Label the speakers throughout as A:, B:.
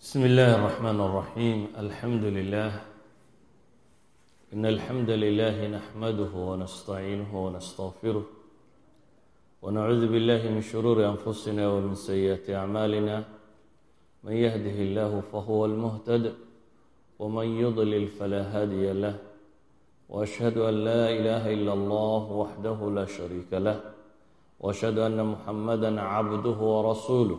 A: بسم الله الرحمن الرحيم الحمد لله إن الحمد لله نحمده ونستعينه ونستغفره ونعوذ بالله من شرور أنفسنا ومن سيئات أعمالنا من يهده الله فهو المهتد ومن يضلل فلا هادي له وأشهد أن لا إله إلا الله وحده لا شريك له وأشهد أن محمدا عبده ورسوله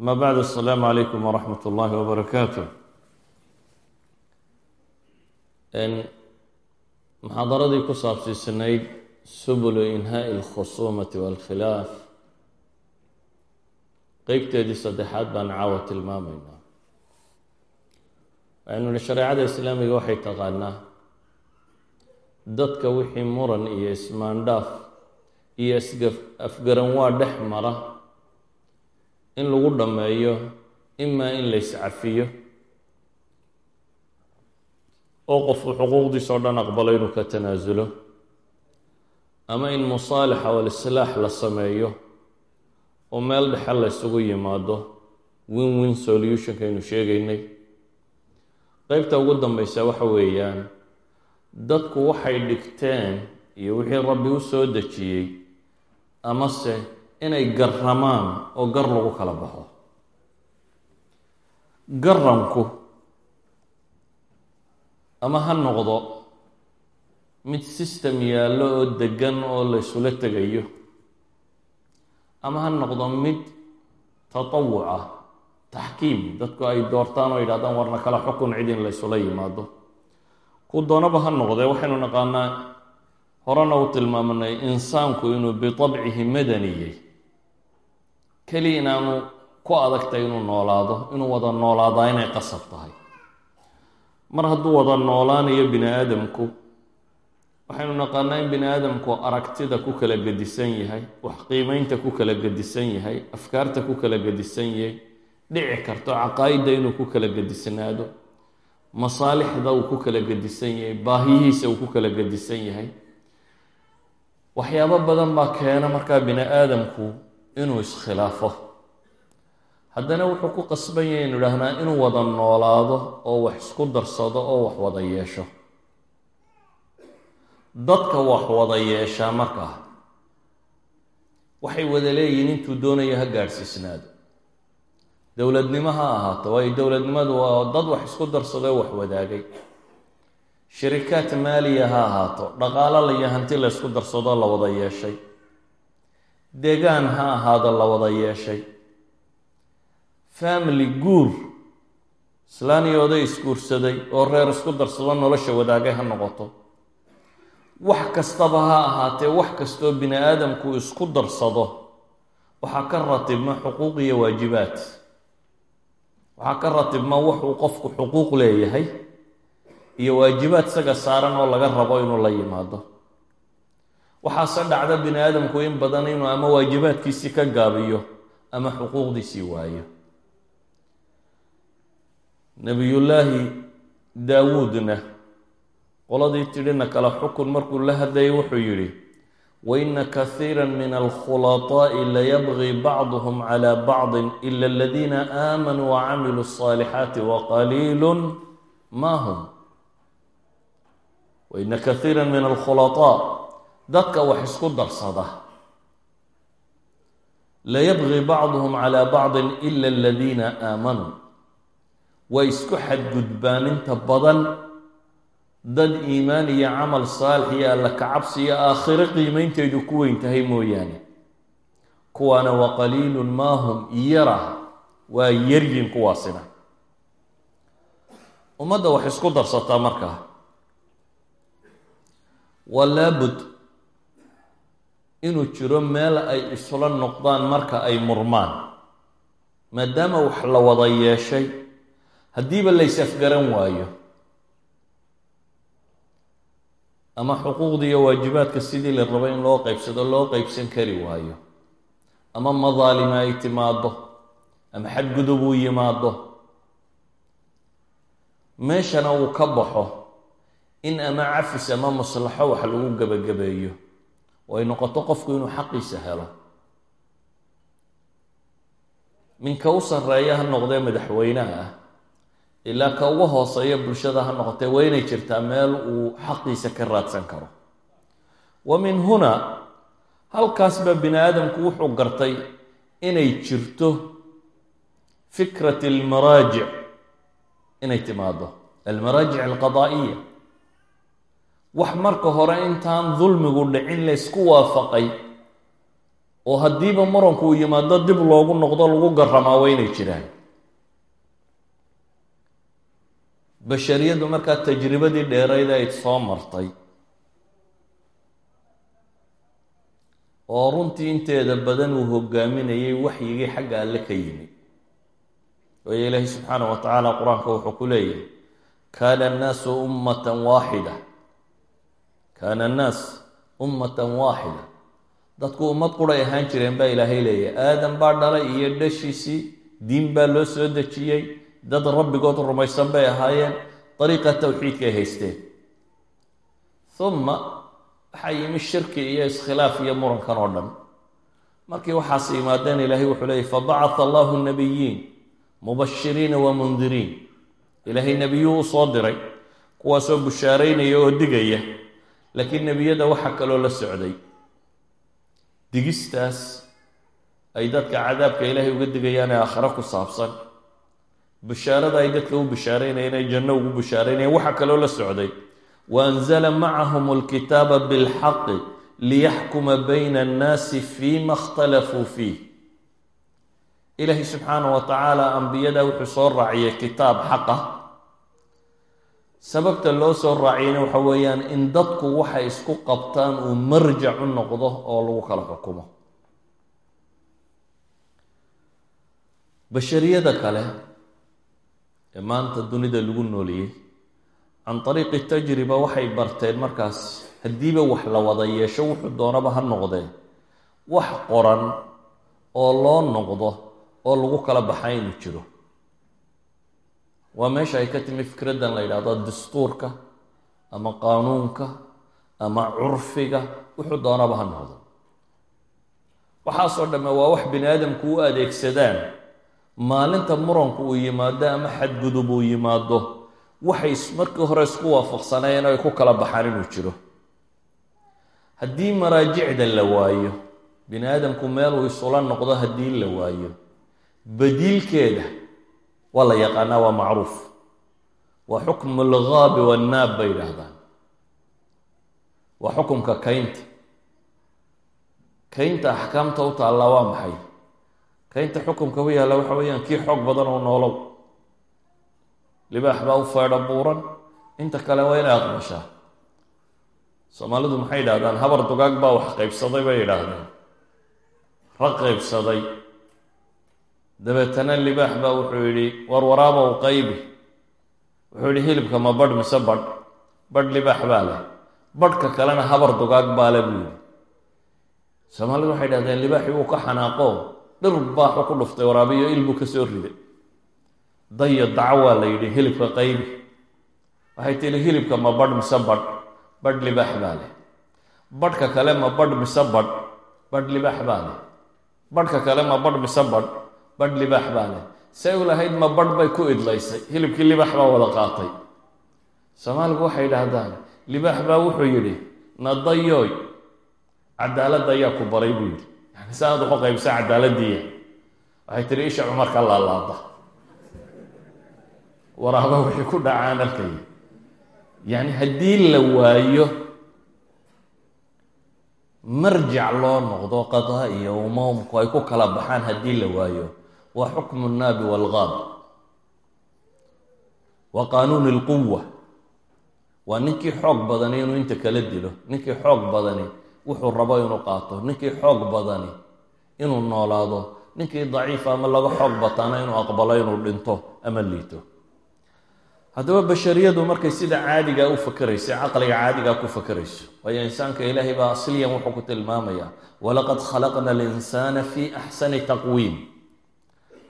A: ama bacd asalaamu calaykum waraxmat ullaahi wabarakaatu muxaadaradii ku saabsiisanayd subulu inhaai alkhusuumati walkhilaaf. Qeybteedii saddexaad baan caawa tilmaamaynaa waxaynu nihi shareecada islaamiga waxay taqaanaa dadka wixii muran iyo ismaandhaaf iyo isga afgaran waa dhex mara in lagu dhammeeyo imaa in la iscafiyo. Oo qofku xuquuqdiisa o dhan aqbalo inuu ka tanaasulo ama in musaalixa walislaax la sameeyo oo meel dhexe la ysugu yimaado win win solutionkaynu sheegaynay. Qeybta ugu dambeysa waxa weeyaan dadku waxay dhigteen iyo wixii rabbi u soo dejiyey amase inay garramaan oo gar lagu kala baxo. Garranku ama ha noqdo mid system yaallo oo degan oo la ysula tegayo ama ha noqdo mid tatawuc ah taxkiim dadku ay doortaan oo yidhahdaan warna kala xukun cid in la yimaado. Ku doonaba ha noqdee waxaynu naqaanaa horena u tilmaamanay insaanku inuu bitabcihi madaniyey keliya inaanu ku adagtay inuu noolaado inuu wada noolaadaa inay qasab tahay. Mar hadduu wada noolaanayo bini aadamku waxaynu naqaanaa in bini aadamku aragtida ku kala gedisan yahay wax qiimeynta ku kala gedisan yahay afkaarta ku kala gedisan yahay dhici karto caqaa'idda inuu ku kala gedisnaado masaalixda uu ku kala gedisan yahay baahiyihiisa uu ku kala gedisan yahay. Waxyaabo badan baa keena markaa bini aadamku inuu iskhilaafo haddana wuxuu ku qasban yahay inu idhaahnaa inuu wada noolaado oo wax isku darsado oo wax wada yeesho. Dadka wax wada yeeshaa markaa waxay wada leeyihiin intuu doonayo ha gaadhsiisnaado. Dowladnimo ha ahaato waayo dowladnimadu waa dad wax isku darsado oo wax wadaagay. Shirikaad maaliya ha ahaato dhaqaalo laiyo hanti la ysku darsado la wada yeeshay deegaan ha ahaado la wada yeeshay. Family guur islaaniyo oday isguursaday oo reer isku darsado nolosha wadaagay ha noqoto. Wax kastaba ha ahaatee wax kastoo bini aadamku isku darsado waxaa ka ratibma xuquuq iyo waajibaad. Waxaa ka ratibma wuxuu qofku xuquuq leeyahay iyo waajibaad isaga saaran oo laga rabo inuu la yimaado waxaase dhacda bini aadamku in badan inuu ama waajibaadkiisii ka gaabiyo ama xuquuqdiisii waayo nebiyullaahi daawuudna qoladii tidhina kala xukun markuu la hadlayay wuxuu yidhi waina kasiira min alkhulaطaa'i layabgi bacduhm clى bacdi ila aladiina aamanuu wacamiluu الصaalixaati waqaliilu ma hm waina kasiira min alkhulaطaa dadka wax isku darsada. Layabgi bacduhum calaa bacdin ila aladiina aamanuu way isku xadgudbaan inta badan. Dad iimaan iyo camal saalix iyo alla kacabsi iyo aakhiro qiimeynteedu ku weyn tahay mooyaane. Kuwaana wa qaliilun maahum yara. Waa yaryin kuwaasina ummadda wax isku darsataa markaa. Waa laabud inuu jiro meel ay isula noqdaan marka ay murmaan. Maadaama wax la wada yeeshay haddiiba lays afgaran waayo. Ama xuquuqda iyo waajibaadka sidii la rabo in loo qeybsado loo qeybsan kari waayo. Ama madaalima ay timaado ama xadgudub uu yimaado meeshana uu ka baxo in ama cafis ama maslaxo wax lagu gebagabeeyo oo ay noqoto qofku inuu xaqiisa helo. Minka u sarreeya ha noqdee madaxweynaha ah ilaa ka ugu hooseeya bulshada ha noqotee waa inay jirtaa meel uu xaqiisa ka raadsan karo. Wa min huna halkaasba bini aadamku wuxuu gartay inay jirto fikrat almaraajic inay timaado almaraajic alqadaa'iya wax marka hore intaan dulmigu dhicin laysku waafaqay oo haddiiba muranku uu yimaado dib loogu noqdo lagu garamaa waa inay jiraan. Bashariyaddu markaa tajribadii dheerayd ay soo martay. Oo runtii inteeda badan uu hogaaminayay waxyigii xagga alle ka yimi waayo ilaahi subxaanah wa tacaala qur'aanka wuxuu ku leeyahay kaana annaasu ummatan waaxida kaana annaas ummatan waaxida dadku ummad quray ahaan jireen baa ilaahay leeyahy aadam baa dhalay iyo dhashiisii diin baa loo soo dejiyey dad rabbigood rumaysan bay ahaayeen dariiqa tawxiidkay haysteen uma waxaa yimi shirki iyo iskhilaaf iyo murankan oo dhan markii waxaas yimaadeen ilaahay wuxuu leeyay fabacata allahu nabiyiin mubashiriina wa mundiriin ilaahay nebiyuu u soo diray kuwaasoo bushaaraynaya oo digaya laakiin nebiyada waxaa kaloo la socday. Digistaas ay dadka cadaabka ilaahay uga digayaan ee aakhiro ku saabsan. Bishaarada ay dadka u bishaaraynayeen ay janno ugu bishaaraynayeen waxaa kaloo la socday. Waanzala macahum alkitaaba bilxaqi liyaxkuma bayna annaasi fiima اkhtalafuu fiih. Ilaahay subxaanah wa tacaala ambiyada wuxuu soo raaciyay kitaab xaqa sababta loo soo raaciyana waxa weeyaan in dadku waxay isku qabtaan uu marjac u noqdo oo lagu kala xukumo. Bashariyada kale ee maanta dunida lagu nooliyey can ariiqi tajriba waxay barteen markaas haddiiba wax la wada yeesho wuxuu doonaba ha noqdee. Wax qoran oo loo noqdo oo lagu kala baxa inuu jiro waa meesha ay ka timi fikraddan la yidhaahdo dastuurka ama qaanuunka ama curfiga wuxuu doonaba ha noqdo. Waxaasoo dhamme waa wax bini aadamku u adeegsadaan. Maalinta muranku uu yimaado ama xadgudub uu yimaado waxay markii hore isku waafaqsanayeen oo ay ku kala baxaan inuu jiro. Haddii maraajicda la waayo bini aadamku meel uu isula noqdo haddii la waayo badiilkeeda waa la yaqaanaa waa macruuf. Waa xukmu alghaabi wannaab bay yidhaahdaan. Waa xukumka kaynta. Kaynta axkaamta u taallaa waa maxay? Kaynta xukumka u yaalla waxa weeyaan kii xoog badan oo noolow. Libaax baa u feedho buuran. Inta kale waa inay aqbashaa. Soomaalidu maxay yidhahdaan habar dugaag baa wax qaybsaday bay yidhaahdeen. Rag qaybsaday dabeetana libaax baa wuxuu yidhi warwaraabow qaybi. Wuxuu yidhi hilibka ma badh mise badh? Badh libaax baa leh. Badhka kalena habar dugaag baa le buu yidhi. Soomaalidu waxay yidhahdeen libaaxii wuu ka xanaaqo. Dhir baaxu ku dhuftay waraabiyo il buu ka soo riday. Dayo daco waa la yidhi hilibka qaybi. Waxay tihi hilibka ma badh mise badh? Badh libaax baa leh. Badhka kale ma badh mise badh? Badh libaax baa leh. Badhka kale ma badh mise badh badh libaax baa leh. Say u lahayd ma badh bay ku idlaysay. Hilibkii libaax baa wada qaatay. Soomaaligu waxay yidhaahdaan libaax baa wuxuu yidhi nadayoy cadaaladda ayaa ku baray buu yidhi. Yani si aad uxu qaybsa cadaaladiiya waxay tihi isha cumar ka laalaada. Waraaba wixii ku dhacaan arkaya yacni haddii la waayo marjac loo noqdo qadaa iyo umaamku ay ku kala baxaan haddii la waayo waa xukmu nnaabi waalgaab waa qaanuun ilquwa waa ninkii xoog badani inuu inta kala dilo ninkii xoog badani wuxuu rabo inuu qaato ninkii xoog badani inuu noolaado ninkii daciifa ama laga xoog bataana inuu aqbalo inuu dhinto ama liito. Haddaba bashariyadu markay sida caadigaa u fakerayso caqliga caadigaa ku fakerayso waayo insaanka ilaahay baa asliyan wuxuu ku walaqad khalaqna alinsaana fii axsani taqwiim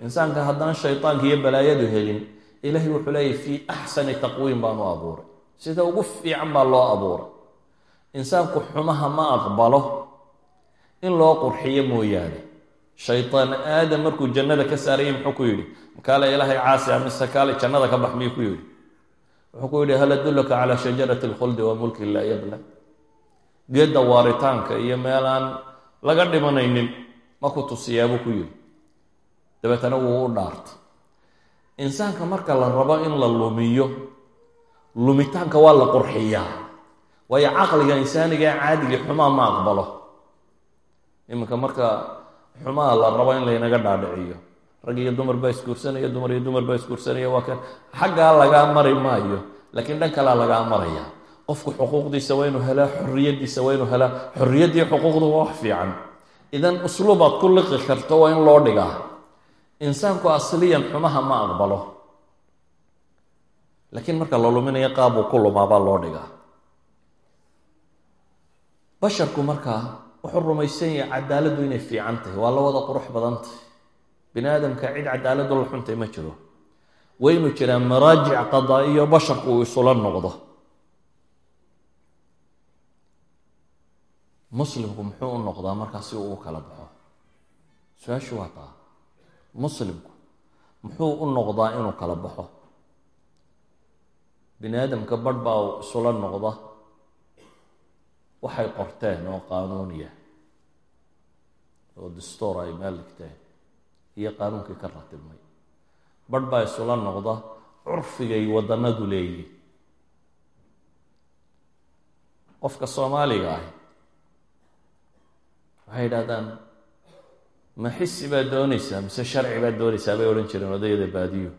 A: insaanka haddaan shaytaanka iyo balaayadu helin ilaahay wuxuu leeyahy fii axsani taqwiim baanu abuuray. Sida ugu fiican baa loo abuuray. Insaanku xumaha ma aqbalo in loo qurxiyo mooyaane. Shaytaan aadam markuu jannada ka saarayay muxuu ku yidhi makaale ilaahay caasi a mise kaale jannada ka bax miyuu ku yidhi. Wuxuu ku yidhi hal adullaka calaa shajarati alkhuldi wa mulkin laa yabla. Geedda waaritaanka iyo meel aan laga dhimanaynin ma ku tusiyaabuu ku yidhi dabeetana wuu u dhaartay insaanka marka la rabo in la lumiyo lumitaanka waa la qurxiyaa. Waayo caqliga insaaniga caadigii xumaa ma aqbalo. Iminka marka xumaa la rabo in laynaga dhaadhiciyo rag iyo dumar baa isguursanaya dumar iyo dumar baa isguursanaya waa kan xaggaa lagaa mari maayo laakiin dhan kalea lagaa maraya. Qofku xuquuqdiisa waa inuu helaa xorriyaddiisa waa inuu helaa xorriyaddii xuquuqdu waa wax fiican. Idan usluubaad ku liqi karto waa in loo dhigaa insaanku asliyan xumaha ma aqbalo. Laakiin marka la luminayo qaabuu ku lumaabaa loo dhigaa. Basharku markaa wuxuu rumaysan yahay cadaaladdu inay fiican tahay waa la wada qurux badan tahay. Bini aadamka cid cadaaladu la xuntay ma jiro. Waynu jiraa maraajic qadaa-iyo basharku uu isula noqdo. Muslimku muxuu u noqdaa markaa si uu u kala baxo? Su'aashu waa taa muslimku muxuu u noqdaa inuu kala baxo. Bini aadamka barh baa isula noqda. Waxay qorteen oo qaanuuniya oo dastoor ay meel dhigteen iyo qaanuunkii ka ratibmay barh baa isula noqda curfigay waddanadu leeyihiin qofka soomaaliga ahi waxay yidhahdaan ma xisi baad doonaysaa? Mise sharci baad doonaysaa? Bay odhan jireen odayada baadiyo.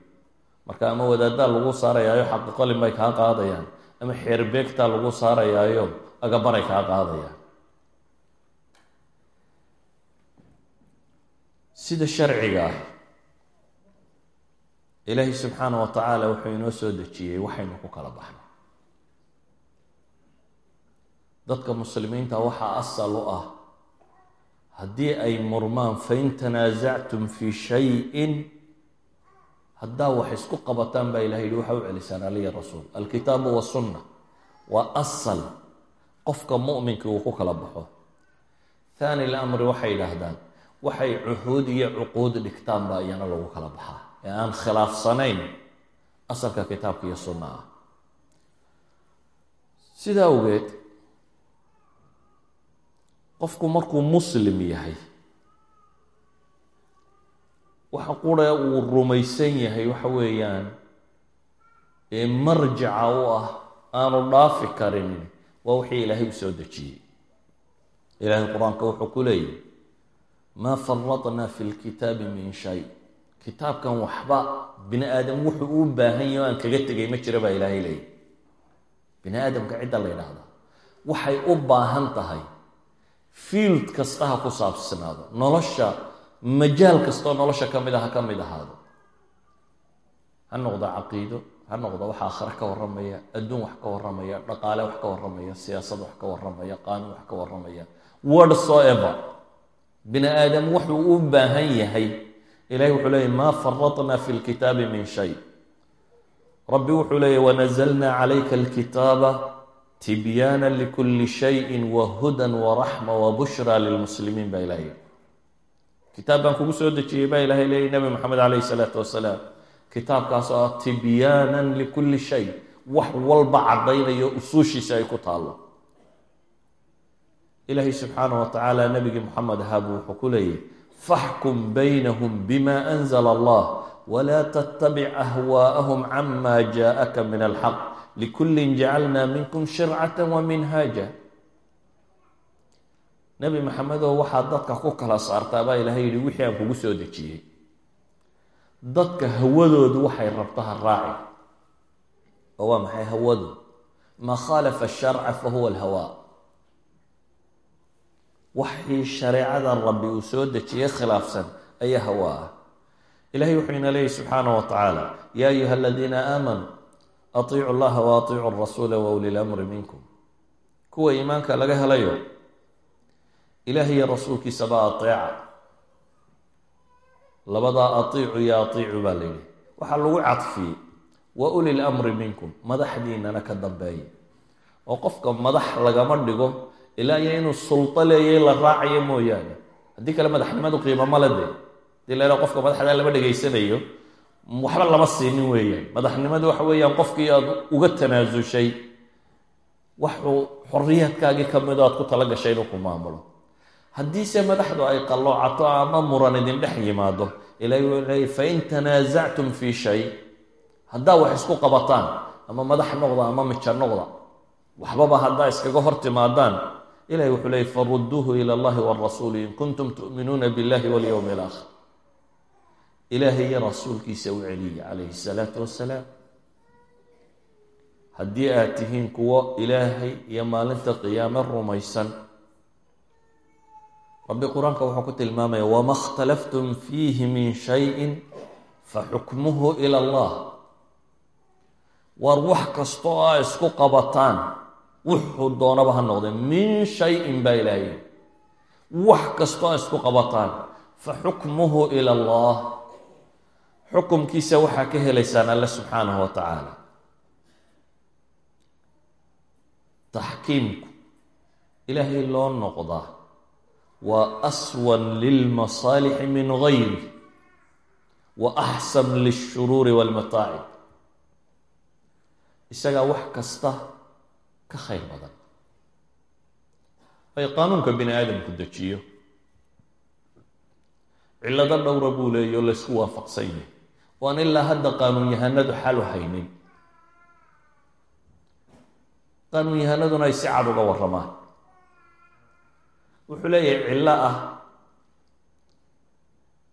A: Marka ama wadaaddaa lagu saarayaayo xaqiiqolin bay kaa qaadayaan. Ama xeerbeegtaa lagu saarayaayo agabaray kaa qaadayaan. Sida sharciga ah ilaahay subxaana wa tacaala wuxuu inoo soo dejiyey waxaynu ku kala baxno dadka muslimiinta waxaa asal u ah haddii ay murmaan fain tanaasactum fii shayin haddaa wax isku qabataan baa ilahay yihi waxa u celisaan aliya rasuul. Alkitaabu wasunna waa asal. Qofka mu'minka uu ku kala baxo. Thani lamri waxay yidhaahdaan waxay cuhuud iyo cuquud dhigtaan baa iyana lagu kala baxaa. Ee aan khilaafsanayn asalka kitaabka iyo sunna ah. Sidaa awgeed qofku markuu muslim yahay waxa qura uu rumaysan yahay waxa weeyaan ee marjaca u ah aanu dhaafi karin waa wixii ilaahay u soo dejiyey. Ilaahay qur'aanka wuxuu ku leeyahy maa faradnaa fi lkitaabi min shay. Kitaabkan waxba bini aadam wuxuu u baahan yahy o aan kaga tegay ma jira baa ilaahay leeyahy bini aadamka cidda la ydhaahda waxay u baahan tahay field kasta ha ku saabsanaado. Nolosha majaal kastoo nolosha ka mid a ha ka mid ahaado. Ha noqdo caqiido ha noqdo wax aakhire ka warramaya adduun wax ka warramaya dhaqaale wax ka warramaya siyaasad wax ka warramaya qaanuun wax ka warramaya. Whatsoever bini aadam wuxuu u baahan yahay ilahay wuxuu leeyay maa faradna fi lkitaabi min shay. Rabbi wuxuu leeyay wanazalna calayka alkitaaba tibyaana likuli shayin wahudan waraxma wabushra lilmuslimiin baa ilahay kitaab baan kugu soo dejiyey baa ilahay leeyay nabi moxamed calayhi salaatu wasalaam. Kitaabkaas oo ah tibyaanan likulli shay wax walba caddaynayo usuushiisa ay ku taallo. Ilaahay subxaanah wa tacaala nabigii moxamed ahaabu wuxuu ku leeyahy faxkum baynahum bima anzla allah wla tttabic ahwaa'ahum cama jaءaka min alxaq likullin jacalnaa minkum shircata wa minhaaja nebi maxamedow waxaad dadka ku kala saartaa baa ilaahay yihi wixii aan kugu soo dejiyey dadka hawadoodu waxay rabto ha raaci oo waa maxay hawadu maa khaalafa asharca fa huwa alhawaa waxii shareecada rabbi uu soo dejiyey khilaafsan ayaa hawa ah ilahay wuxuu ina leeyahy subxaana wa tacaala ya ayuha aladiina aamanuu atiicu llaha wa atiicu rasuula wa uli lamri minkum kuwa iimaanka laga helayo ilaah iyo rasuulkiisaba ateeca labadaa atiicu iyo atiicu baa layidhi waxaa lagu cadfiyey wa uli lamri minkum madaxdiinana ka dambeeya oo qofka madax lagama dhigo ilaa iyo inuu sulto leeyay la raacayo mooyaane haddii kale madaxnimadu qiimo male dee haddii la qofka madaxda lama dhegaysanayo waxba lama siinin weeyaan madaxnimadu waxa weeyaan qofkii aad uga tanaasushay waxuu xoriyaadkaagii ka mido aad ku tala gashay inuu ku maamulo. Haddiise madaxdu ay qalloocato ama muran idin dhex yimaado ilahi wuu leeyay fain tanaasactum fii shay haddaa wax isku qabataan ama madax noqda ama mija noqda waxbaba haddaa iskaga hor timaadaan ilahi wuxuu leeyay faruduuhu ila allahi warasuuli in kuntum tu'minuuna billahi walyowmi alaakhir ilaahay iyo rasuulkiisa u celiyay calayhi salaatu wassalaam. Haddii aad tihiin kuwo ilaahay iyo maalinta qiyaame rumaysan rabbi qur'aanka wuxuu ku tilmaamaya wama اkhtalaftum fiihi min shayin faxukmuhu ila allah. War wax kasta oo a isku qabataan wuxuu doonaba ha noqde min shayin baa ilaahay. Wax kastoo a isku qabataan faxukmuhu ila allah xukumkiisa waxaa ka helaysaan alle subxaanahu wa tacaala taxkiimku ilaahay loo noqdaa waa aswan lilmasaalixi min gayri wa axsan lilshuruuri walmataacib isagaa wax kasta ka khayr badan. Ay qaanuunka bini aadamku dejiyo. Cillado dhowra buu leeya oo laysku waafaqsan yahay waan ilaa hadda qaanuun yahanadu xalu haynin. Qaanuun yahanaduna ay si cad uga warramaan. Wuxuu leeyahay cillo ah.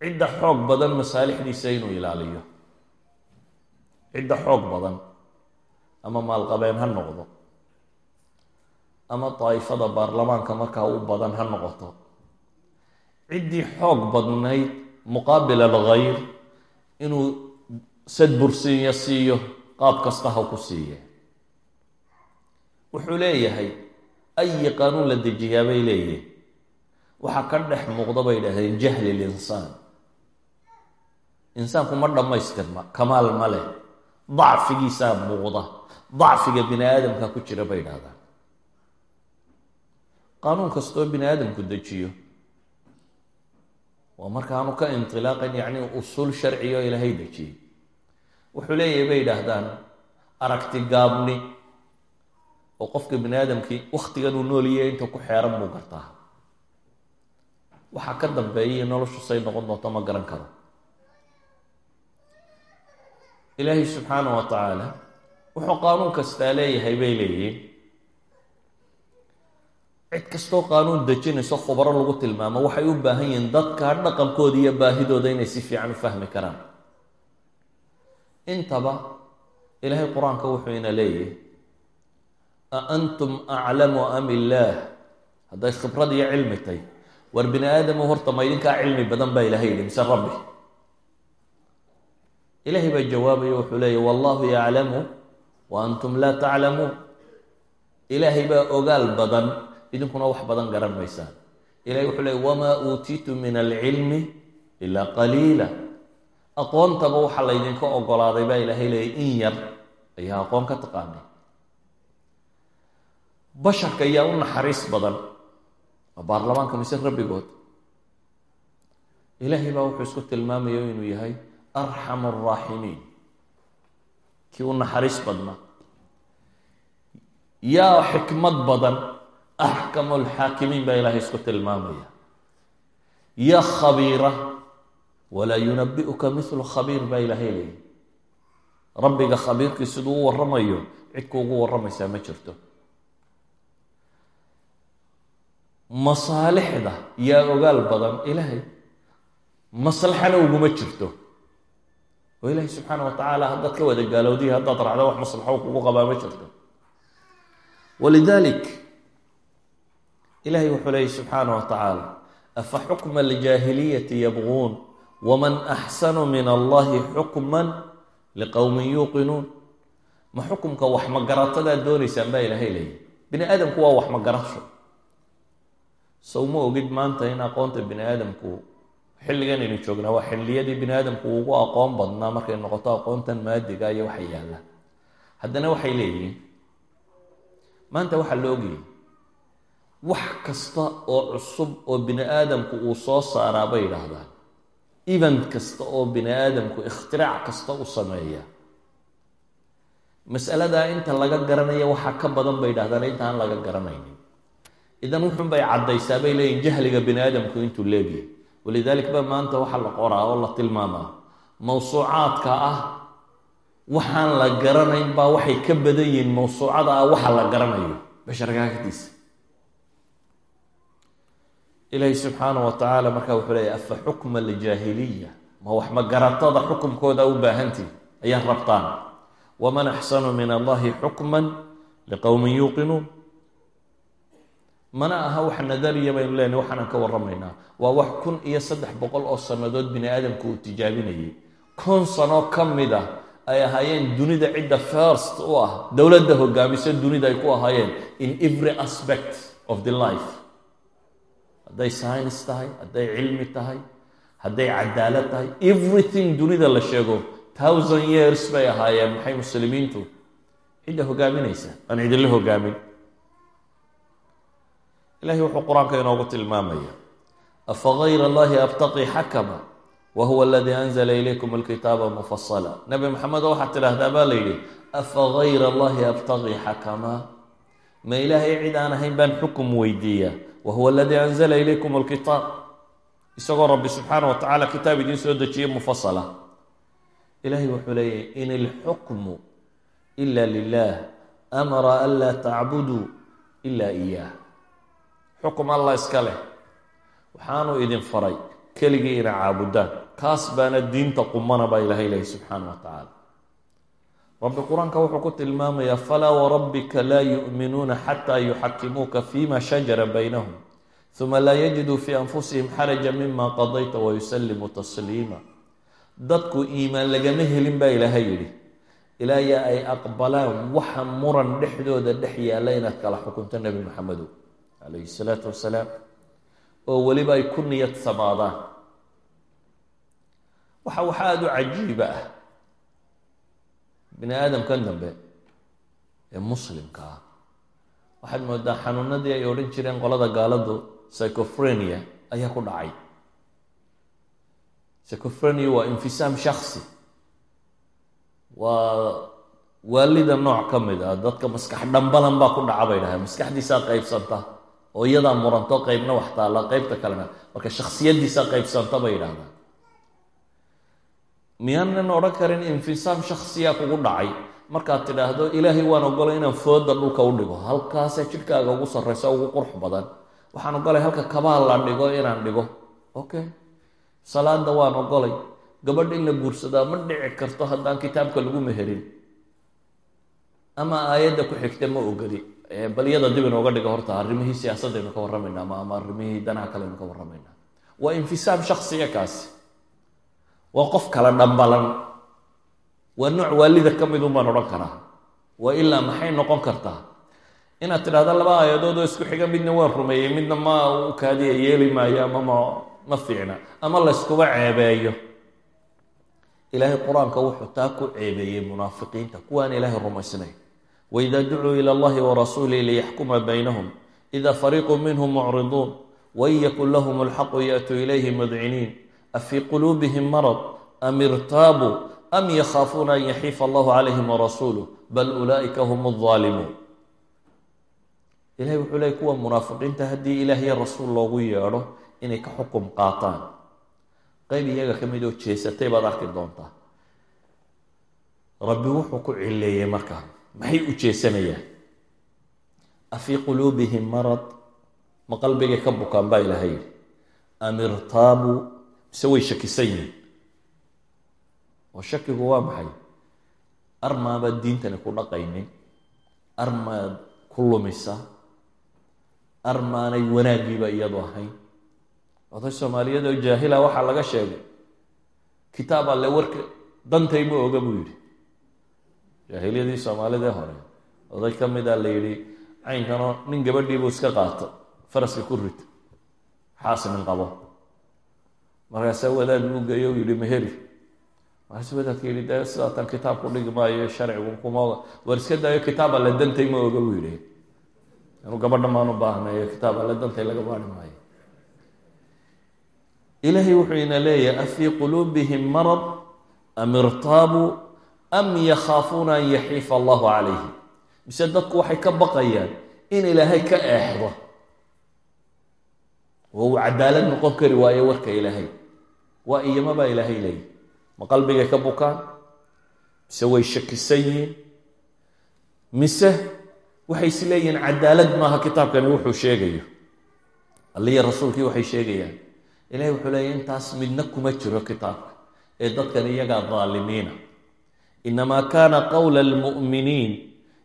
A: Cidda xoog badan masaalixdiisa inuu ilaaliyo. Cidda xoog badan. Ama maalqabeen ha noqdo. Ama daa'ifada baarlamaanka markaa u badan ha noqoto. Ciddii xoog badnayd muqaabil alghayr inuu sadbursiiyo siiyo qaab kasta ha ku siiye. Wuxuu leeyahay ayi qaanuun la dejiyaa bay leeyihiin waxaa ka dhex muuqda bay idhahdeen jahli linsaan insaanku ma dhammaystirma kamaal ma leh. Dacfigiisaa muuqda. Dacfiga bini aadamka ku jira bay idhahdaan qaanuun kastoo bini aadamku dejiyo waa markaanu ka intilaaqin yacni usuul sharciga oo ilaahay dejiyey. Wuxuu leeyahay bay yidhaahdaan aragti gaabni oo qofka bini aadamkii wakhtigan uu nooliyay inta ku xeeran buu gartaa. Waxaa ka dambeeyay noloshu say noqon doonto ma garan karo. Ilaahay subxaana wa tacaala wuxuu qaanuun kastaa leeyahay bay leeyihiin cid kastoo qaanuun dejinayso khubaro lagu tilmaamo waxay u baahan yihiin dadka dhaqankooda iyo baahidooda inay si fiican u fahmi karaan. Intaba ilaahay qur'aanka wuxuu ina leeyahay a antum aclamu am illaah hadday khibrad iyo cilmi tay war bini aadamu horta ma idinkaa cilmi badan baa ilahay yidhi mise rabbi? Ilaahay baa jawaabaya wuxuu leeyahy wallahu yaclamu wa antum laa taclamuun ilaahay baa ogaal badan idinkuna wax badan garan maysaan ilahay wuxuu leeyay wamaa uutiitu min alcilmi ilaa qaliila. Aqoontaba waxaa laydinka ogolaaday baa ilaahay leeyay in yar ayaa aqoon ka taqaanay. Basharka ayaa u naxariis badan waa baarlamaanka mise rabbigood. Ilaahay baa wuxuu isku tilmaamayo inuu yahay arxamu araaximiin kii u naxariis badnaa yaa xikmad badan axkamu alxaakimiin baa ilaahay isku tilmaamaya. Yaa khabiira walaa yunabi'uka mithlu khabiir baa ilaahay leeyay rabbiga khabiirkii siduu u warramayo cid kuugu warramaysaa ma jirto. Masaalixda yaa ogaal badan ilaahay maslaxana uguma jirto. Oo ilaahay subxaana wa tacaala haddaad ka wada gaalowdihi haddaad raacdo wax maslaxo kugu qabaa ma jirto. Walidalik ilahay wuxuu leeyay subxaana wa tacaala afa xukma aljaahiliyati yabquun waman axsanu min allahi xukman liqowmin yuuqinuun? Ma xukumka wax magaratadaa doonaysaan baa ilaahay leeyahy bini aadamku waa wax magarasho sow ma ogid maanta in aqoonta bini aadamku xilligan aynu joognaa waa xilliyadii bini aadamku ugu aqoon badnaa markay noqoto aqoontan maadiga iyo waxa yaalla haddana waxay leeyihiin maanta waxaa la ogayay wax kasta oo cusub oo bini aadamku uu soo saaraa bay yidhaahdaan. Event kasta oo bini aadamku ikhtirac kasta u sameeya. Masaladaa inta laga garanaya waxaa ka badan bay yidhahdaan inta aan laga garanaynin. Idan wuxun bay caddaysaa bay leeyihiin jahliga bini aadamku intuu leegyahy walidalik ba maanta waxaa la qoraa oo la tilmaamaa. Mawsuucaadka ah waxaan la garanayn baa waxay ka badan yihiin mawsuucada ah waxa la garanayo. Basharka agtiisa ilaahi subxaana wa tacaala markaa wuxuu leeyahy afa xukma aljaahiliya ma wax magaratada xukumkooda u baahantihi ayaad rabtaan. Waman axsanu min allahi xukman liqowmin yuuqinuun. Mana aha wax nadariya baynu leenahy waxaanan ka warramaynaa. Waa wax kun iyo saddex boqol oo sannadood bini aadamku uu tijaabinayay. Kon sanoo ka mid ah ay ahaayeen dunida cidda first u ah dowladda hogaamisa dunida ay ku ahaayeen in every aspect of the life hadday science tahay hadday cilmi tahay hadday cadaalad tahay everything dunida la sheego. Thousand years bay ahaayeen maxay muslimiintu? Cidda hogaaminaysa aan cidinla hogaamin. Ilahay wuxuu qur'aanka inoogu tilmaamaya afa gayra allahi abtaqii xakama wa huwa aladii anzla ilaykum alkitaaba mufasala nabi maxamedo waxaad tidhaahdaa baa la yidhi afa gayra allahi abtaqii xakama ma ilaahay cid aan ahayn baan xukum weydiiya wa huwa aladii anzla ilaykum alkitaab isagoo rabbi subxaana wa tacala kitaab idiin soo dejiye mufasala ilahay wuxuu leeyahy in ilxukmu ila lilah amara an laa tacbuduu ila iyah xukum allah iska leh. Waxaanu idin faray keligii ina caabudaan. Kaas baana diinta qumana baa ilahay lehy subxaana wa tacaala rabbi qur'aanka wuxuu ku tilmaamayaa falaa warabbika laa yu'minuuna xataa yuxakimuuka fima shajara baynahum uma laa yajiduu fii anfusihim xaraja mima qadayta wayusallimuu tasliima. Dadku iimaan lagama helin baa ilaahay yidhi. Ilaayaa ay aqbalaan waxa muran dhexdooda dhex yaalla inaad kala xukunto nebi maxamedow calayhi salaatu wasalaam oo weliba ay ku niyad samaadaan waxa waxa aada u cajiiba ah bini aadamkan dambe ee muslimka ah. Waxaad moodaa xanuunadii ay odhan jireen qolada gaaladu psychophrenia ayaa ku dhacay. Psychophrenia waa infisaam shaksi waa waalida nooc ka mid ah dadka maskax dhambalan baa ku dhaca bay dhahay. Maskaxdiisaa qaybsanta oo iyadaa muranto qeybna wax taalla qeybta kalena. Marka shaksiyadiisaa qaybsanta bay yidhahdaan miyaanan odhan karin infisaam shaksiya kugu dhacay markaad tidhaahdo ilaahay waan ogolay inaan fooda dhulka u dhigo halkaasee jidhkaaga ugu sarraysa ugu qurux badan. Waxaan ogolay halka kabaa la dhigo inaan dhigo okay salaada waan ogolay gabadh in la guursadaa ma dhici karto haddaan kitaabka lagu meherin. Ama aayadda ku xigta ma ogoli bal iyada dib inooga dhiga horta arrimihii siyaasadaynu ka warramaynaa ama ama arrimihii danaha kaleynu ka warramaynaa waa infisaam shaksiya kaasi waa qof kala dhambalan. Waa nooc waalida ka midun baan odhan karaa. Waa ilaa maxay noqon kartaa inaad tidhahdo laba aayadood oo isku xiga midna waan rumeeyey midna ma u kaadiya yeeli maayo ama ma ma fiicna ama layskuba ceebeeyo. Ilaahay qur'aanka wuxuu taa ku ceebeeyey munaafiqiinta kuwaan ilaahay rumaysnayn waida ducuu ila allahi warasuulihi liyaxkuma baynahum. Ida fariiqu minhum mucriduun wain yakun lahum alxaqu yaatuu ilayhi mudciniin afii quluubihim marad am irtaabuu am yakhaafuuna an yaxiifa allahu calayhim warasuuluh bal ulaa'ika hum aldaalimuun ilahay wuxuu leeyay kuwa munaafiqiinta haddii ilaahyo rasuul loogu yeedho inay ka xukum qaataan qeyb iyaga ka mid oo jeesatay baad arki doontaa rabbi wuxuu ku cileeyey markaa maxay u jeesanayaan afii quluubihim marad ma qalbigay ka bukaan baa ilahay yidhi am irtaabuu mise way shakisan yihiin oo shakigu waa maxay armaabaad diintani ku dhaqaynin armaad ku lumisa armaanay wanaaggiiba iyadu ahayn oday soomaaliyeed oo jaahila waxaa laga sheegay kitaab alle warka dantay ma oga buu yidhi jaahiliyadii soomaalidee hore oday ka mid a la yidhi caynkanoo nin gabadhiibuu iska qaato faraska ku rid xaas nin qabo markaasaa wadaad buu geeyo u yidhi meheri markaasu wadaadka yidhi dee sidaatan kitaab ku dhigi maayo sharcigu kuma war iska daayo kitaab alle dantay ma oga buu yidhi. Inuu gabadha maan u baahnayo kitaab alle dantay laga baari maayo. Ilaahay wuxuu ina leeyahay afii quluubihim marad am irtaabuu am yakhaafuuna an yaxiifa allahu calayhim mise dadku waxay ka baqayaan in ilaahay ka eexdo oo uu cadaalad noqon kari waayo warka ilaahay. Waa iyama baa ilaahay leeyahy ma qalbigay ka bukaan? Mise way shakisan yihiin? Mise waxay is leeyihiin cadaalad maaha kitaabkani wuxuu sheegayo? Alliya rasuulkii waxay sheegayaan ilahay wuxuu leeyahy intaas midna kuma jiro kitaabka ee dadkan iyagaa daalimiina. Inamaa kana qowla almu'miniin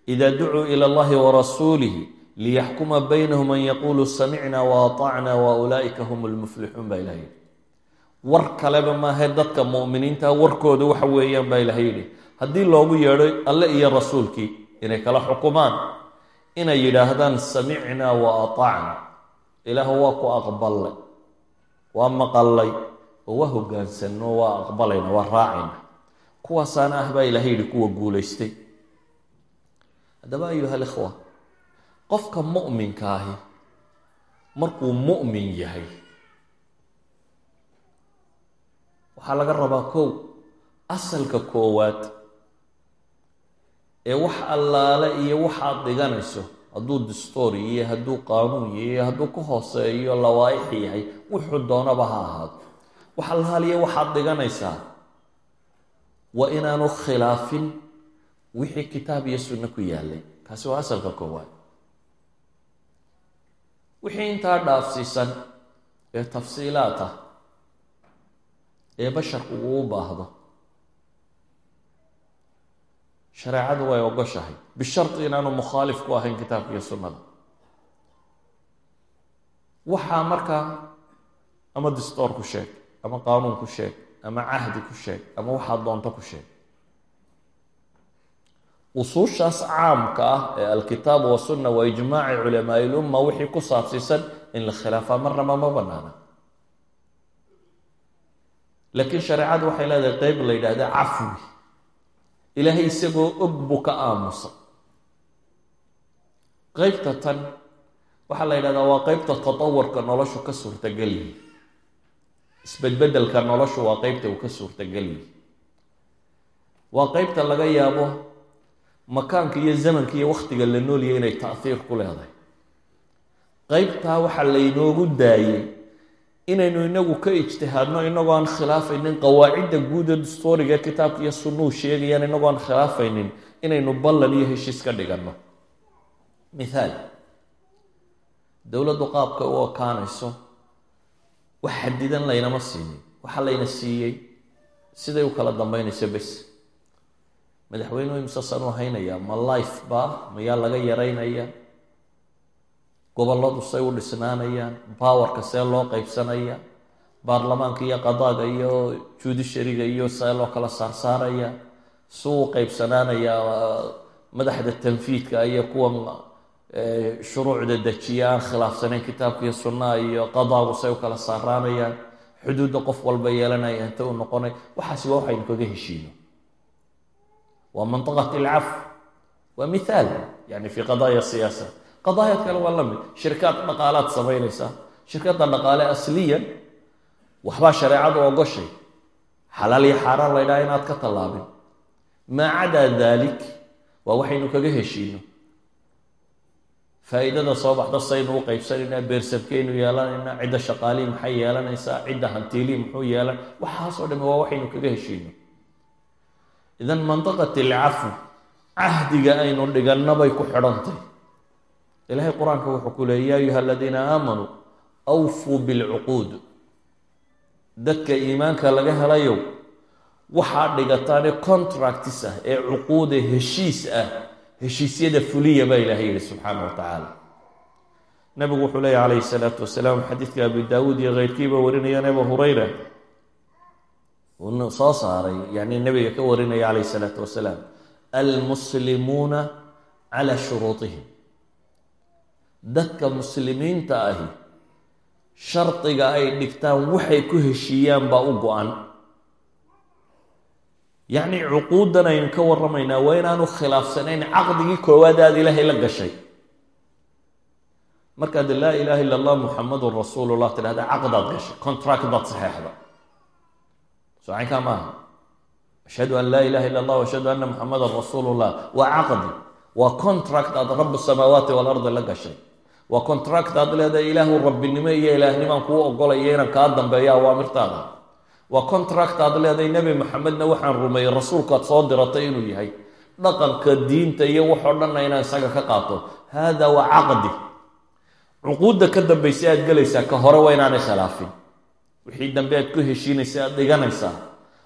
A: ida ducuu ila allahi warasuulihi liyaxkuma baynahum an yaquluu samicna waatacna wa ulaa'ika hum lmuflixuun baa ilahay yidhi war kaleba maahe dadka mu'miniinta warkooda waxa weeyaan baa ilahay yidhi haddii loogu yeedho alle iyo rasuulkii inay kala xukumaan inay yidhaahdaan samicnaa wa atacna ilaahu waa ku aqballe waa maqallay oo waa hogaansanno waa aqbalayna waa raacayna kuwaasaana ah baa ilahay yidhi kuwa guulaystay haddaba ayuha alikhwa qofka mu'minka ahi markuu mu'min yahay waxaa laga rabaa kow asalka koowaad ee wax allaale iyo waxaad dhiganayso hadduu distoori iyo hadduu qaanuun iyo hadduu ka hooseeyo lawaaix yahay wuxuu doonaba ha ahaado. Wax allaaliya waxaad dhiganaysaa waa inaanu khilaafin wixii kitaab iyo sunno ku yaalay kaasi waa asalka koowaad wixii intaa dhaafsiisan ee tafsiilaad ah ee basharku uu baahdo. Shareecadu way ogoshahay. Bisharti inaanu mukhaalif ku ahayn kitaabka iyo sunnada. Waxaa markaa ama distoor ku sheeg ama qaanuun ku sheeg ama cahdi ku sheeg ama waxaad doonto ku sheeg usuushaas caamka ah ee alkitaab wasunna wa ijmaaci culamaai lumma wixii ku saabsiisan in la khilaafaa marnaba ma banaana. Laakiin shareecadu waxay leedahay qeyb la yidhahda cafwi. Ilaahay isagoo og buu ka aamusa qeybta tan waxaa la yidhahdaa waa qeybta tatawurka noloshu ka suurtagelyihi isbedbedelka noloshu waa qeybta ka suurtagelyihi waa qeybta laga yaabo makaanka iyo zamanka iyo wakhtiga la nooliyay inay taahiir ku leedahay. Qeybtaa waxaa laynoogu daayey inaynu inagu ka ijtihaadno inagoo aan khilaafaynin qawaacidda guuda dastooriga ee kitaabka iyo sunnuhu sheegayaan inagoo aan khilaafaynin inaynu ballan iyo heshiis ka dhiganno. Mithaal dowladdu qaabka u ekaanayso wax xadidan laynama siinin waxaa layna siiyey siday u kala dambeynayso bes madaxweynuhu imsasaan u haynayaa ma life ba mayaa laga yaraynaya. Gobolladu say u dhisnaanayaan powerka see loo qeybsanaya baarlamaanka iyo qadaaga iyo judishariga iyo see loo kala saarsaaraya si u qeybsanaanayaa madaxda tanfiidka iyo kuwa shuruucda dejiya aan khilaafsanayn kitaabka iyo sunnaha iyo qadaagu say u kala saaraanayaan xuduudda qof walba yeelanaya inta u noqonay. Waxaasi waa waxaynu kaga heshiino waa manطaqat اlcaf waa mithaal yani fi qadaaya siyaasa qadaayad kale waa la mid. Shirkaad dhaqaalaad samaynaysaa shirkadda dhaqaale asliyan waxbaa shareecadu ogoshay xalaal iyo xaaraan la ydhaha inaad ka tallaabin. Maa cadaa dalik waa waxaynu kaga heshiino faa'iidada soo baxda saynu u qeybsanaynaa beersabkeynu yeelanaynaa cidda shaqaalii maxay yeelanaysaa cidda hantiilii muxuu yeelan waxaasoo dhami waa waxaynu kaga heshiino idan mandaqat alcafw cahdiga aynu dhiganna bay ku xidhantay. Ilaahay qur'aanka wuxuu ku leeyay ya ayuha aladiina aamanuu awfuu bilcuquud dadka iimaanka laga helayow waxaa dhigataane contractis ah ee cuquude heshiis ah heshiisyada fuliya baa ilaahay yihi subxaana wa tacaala. Nabigu wuxuu leeya calayhi salaatu wasalaam xadiidka abi daawuud iyo keyrkiiba warinayaan abu hurayra uu soo saaray yani nabiga ka warinaya calayhi salaatu wasalaam almuslimuuna calaa shuruudihim dadka muslimiinta ahi shardiga ay dhigtaan waxay ku heshiiyaan baa u go-an yacni cuquuddan aynu ka warramaynaa waa inaanu khilaafsanayn caqdigii koowaad aada ilaahay la gashay markaad laa ilaha illa allah muxamadun rasuulullah tidhahda caqdaad gashay contract baad saxeexda socaynkaa maaha ashhadu an laa ilaha illa allah ashhadu anna muxamadan rasuulullah waa caqdi waa contract aad rabu samaawaati waalardi la gashay waa contract aad leedahay ilaahu rabbinimo iyo ilaahnimaan kuu ogolaya inaan kaa dambeeya awaamirtaada waa contract aad leedahay nebi maxamedna waxaan rumeeyey rasuulkaad soo diratay inuu yahay. Dhaqanka diinta iyo waxoo dhanna inaan isaga ka qaato. Hada waa caqdi cuquudda ka dambaysa aad gelaysaa ka hore waa inaanay khilaafin wixii dambe aad ku heshiinaysa aad dhiganaysaa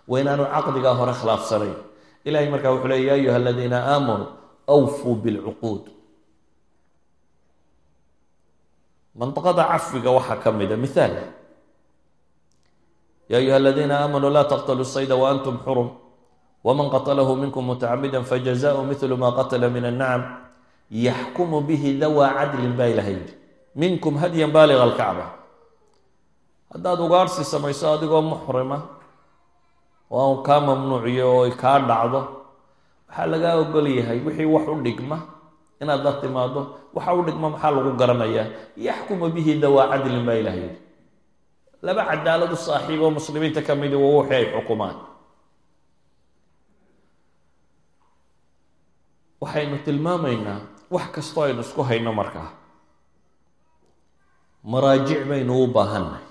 A: waa inaanu caqdigaa hore khilaafsanayn. Ilahay markaa wuxuu leey ya ayuha aladiina aamanuu awfuu bilcuquud. Mandiqada cafwiga waxaa ka mida mithaal ya ayuha aladiina aamanuu laa taqtluu sayda waantum xurum wman qatlahu minkum mutacamida fajazaءu mithlu ma qatla min annacam yaxkumu bihi dawaa cadlin baa ilahay yidhi. Minkum hadyan baaliga alkacba haddaad ugaarhsi samayso adigoo muxrima oo aan kaa mamnuuciyo oo kaa dhacdo. Waxaa lagaa ogol yahay wixii wax u dhigma. Inaad la timaado waxa u dhigma maxaa lagu garanayaa yaxkumu bihi dawaa cadlin baa ilahay yidhi. Laba cadaaladu saaxiiboo muslimiinta ka midi waa wixii ay xukumaan. Waxaynu tilmaamaynaa wax kastoo aynu isku hayno markaa. Maraajic baynu u baahannahay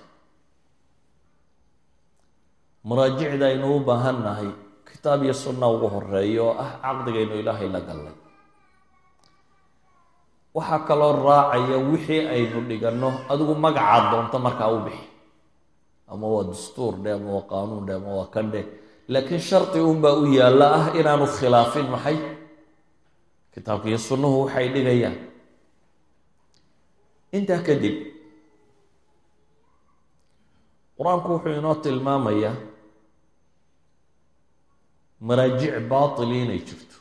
A: maraajicda aynu u baahannahay kitaab iyo sunna ugu horreeya oo ah caqdigaynu ilaahay la gallay. Waxaa kaloo raacaya wixii aynu dhiganno adigu magacaad doonto markaa u bixi. Ama waa dastuur dhe ama waa qaanuun dhe ama waa kan dhe laakiin shardi unbaa u yaalla ah inaanu khilaafin maxay? Kitaabka iyo sunnuhu waxay dhigayaan. Intaa kadib qur'aanku wuxuu inoo tilmaamayaa maraajic baatili inay jirto.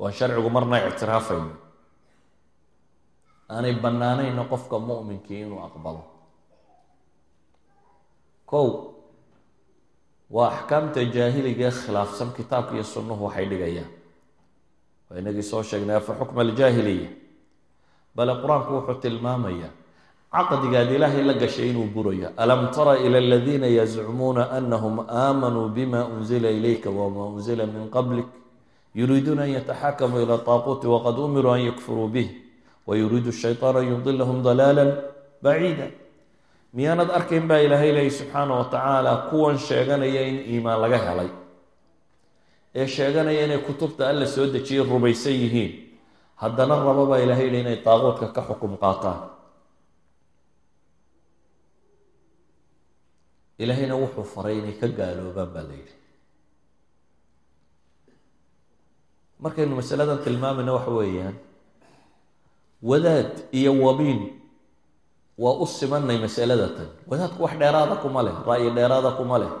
A: Waan sharcigu marna ictiraafayno aanay bannaanayna qofka mu'minkii inuu aqbalo. Kow waa axkaamta jaahiliga ee khilaafsan kitaabka iyo sunnuhu waxay dhigayaan. Waa inagii soo sheegnay afa xukma aljaahiliya? Bale qur'aanku wuxuu tilmaamayaa caqdigaad ilaahay la gashay inuu burayo. Alam tara ila aladiina yazcumuuna anahum aamanuu bima unzila ilayka wama unzila min qablik. Yuriiduuna an yataxakamuu ila taaquuti waqad umiruu an yakfuruu bih wayuriidu shaytaan an yudilahum dalaala baciida miyaanad arkayn baa ilaahay leeyay subxaana wa tacaala kuwan sheeganaya in iimaan laga helay. Ee sheeganaya inay kutubta alla soo dejiyay rumaysan yihiin. Haddana raba baa ilahay yihi inay daaquudka ka xukum qaataan ilaahayna wuxuu faray inay ka gaaloobaan baa la yidhi. Markaynu masaladan tilmaamayna waxa weeyaan wadaad iyo wabiin waa u simanay masalada tan. Wadaadku wax dheeraada kuma leh ra'yi dheeraada kuma leh.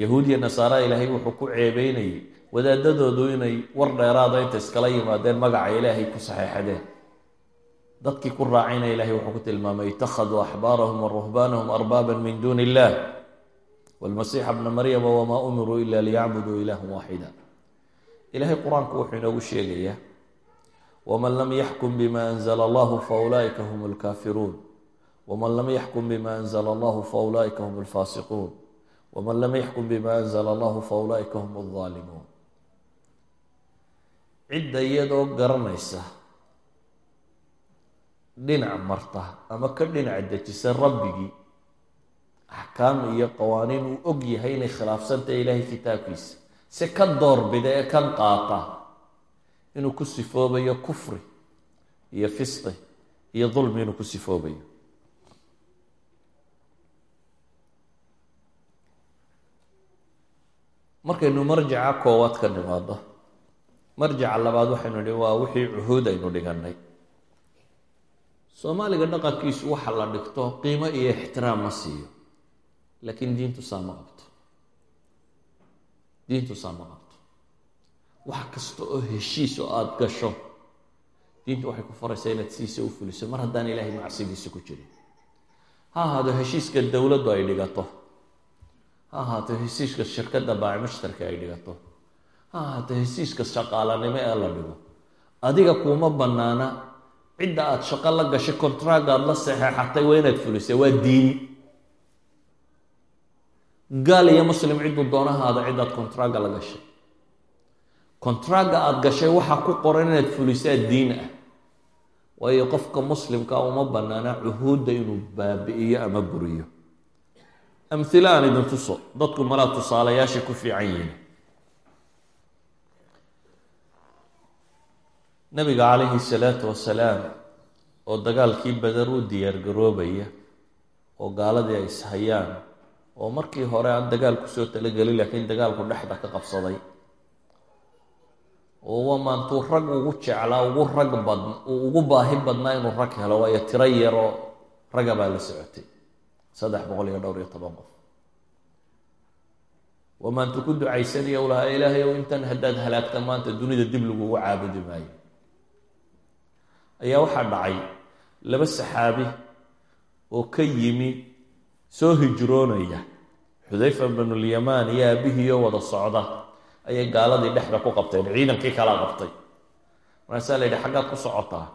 A: Yahuud iyo nasaara ilaahay wuxuu ku ceebeynayay wadaadadoodu inay war dheeraada inta iskala yimaadeen magaca ilaahay ku saxeexadeen dadkii ku raacayna ilahay wuxuu ku tilmaamay ittakhaduu axbaarahum wa ruhbaanahum arbaaban min duuni illah walmasiixa bna maryama wamaa umiruu ila liyacbuduu ilaahan waaxida. Ilahay qur'aanku wuxuu inoogu sheegayaa waman lam yaxkum bima anzla allahu faulaa'ika hum lkaafiruun waman lam yaxkum bima anzla allahu faulaa'ika hum lfaasiquun waman lam yaxkum bima anzla allahu faulaa'ika hum aldaalimuun cidda iyadoo garanaysa dhinac marta ama ka dhinac dejisa rabbigii. Axkaam iyo qawaaniin uu og yahay inay khilaafsantahay ilaahay kitaabkiisa. Si ka doorbida ee kan qaata inuu ku sifoobayo kufri iyo fisqi iyo dulmi inuu ku sifoobayo. Markaynu marjaca koowaad ka nimaado marjaca labaad waxaynu nihi waa wixii cuhuud aynu dhiganay soomaaliga dhaqankiisu waxa la dhigto qiimo iyo ixtiraam ma siiyo. Laakiin diintu saa ma qabto. Diintu saa ma qabto. Wax kasta oo heshiis oo aada gasho diintu waxay ku faraysaa inaad siisa u fuliso. Mar haddaan ilaahay macsidiisa ku jirin. Ha ahaado heshiiska dowladdu ay dhigato. Ha ahaato heshiiska shirkadda baaci ay dhigato. Ha ahaato heshiiska shaqaalanimo ee la dhigo. Adiga kuuma bannaana cidda aada shaqo la gashay contract aada la saxeexatay waa inaad fulisay waa diin. Gaal iyo muslim cidduu doonahaada ciddaad contracga la gashay. Contracga aada gashay waxaa ku qoran inaad fulisaa diin ah. Waayo qofka muslimka uma bannaana cuhuudda inuu baabi'iyo ama buriyo amhile aan idin tuso dadku malaa tusaalayaashay ku fiican yihiin nabiga calayhi salaatu wasalaam oo dagaalkii badar u diyaargaroobaya oo gaaladii ay ishayaan oo markii hore aan dagaal ku soo talagelin laakiin dagaalku dhexda ka qabsaday. Oo waa maantuu rag ugu jeclaa ugu rag bad uu ugu baahi badnaa inuu rag helo waayo tiro yaroo raga baa la socotay. Saddex boqol iyo dhowr iyo toban qof. Waa maantuu ku ducaysanaya u lahaa ilaahay ow intan haddaad halaagta maanta dunida dib lagugu caabudi maayo ayaa waxaa dhacay laba saxaabi oo ka yimi soo hijroonaya. Xudayfa binulyamaan iyo aabihiioo wada socda ayay gaaladii dhexda ku qabteen ciidankii kalaa qabtay. Markaasaa la yidhi xaggaad ku socotaa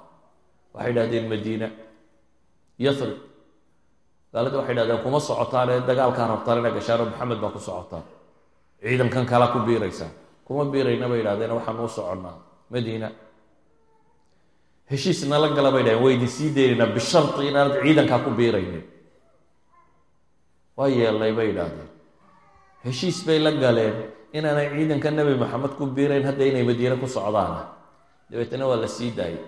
A: waxay idhahdeen madiina yathrib. Gaaladii waxay idhahdeen kuma socotaan ee dagaalkaa rabtaan ina gashaano maxamed baa ku socotaan ciidankan kalaa ku biiraysaa. Kuma biirayna bay idhahdeen waxaan u soconnaa madiina heshiis nala gala bay dhahdeen waydin sii deynaynaa bisharti inaanad ciidankaa ku biiraynin. Waa yeelnay bay idhaahdeen heshiis bay la galeen inaanay ciidanka nebi maxamed ku biirayn hadda inay madiine ku socdaana dabeetana waa la sii daayay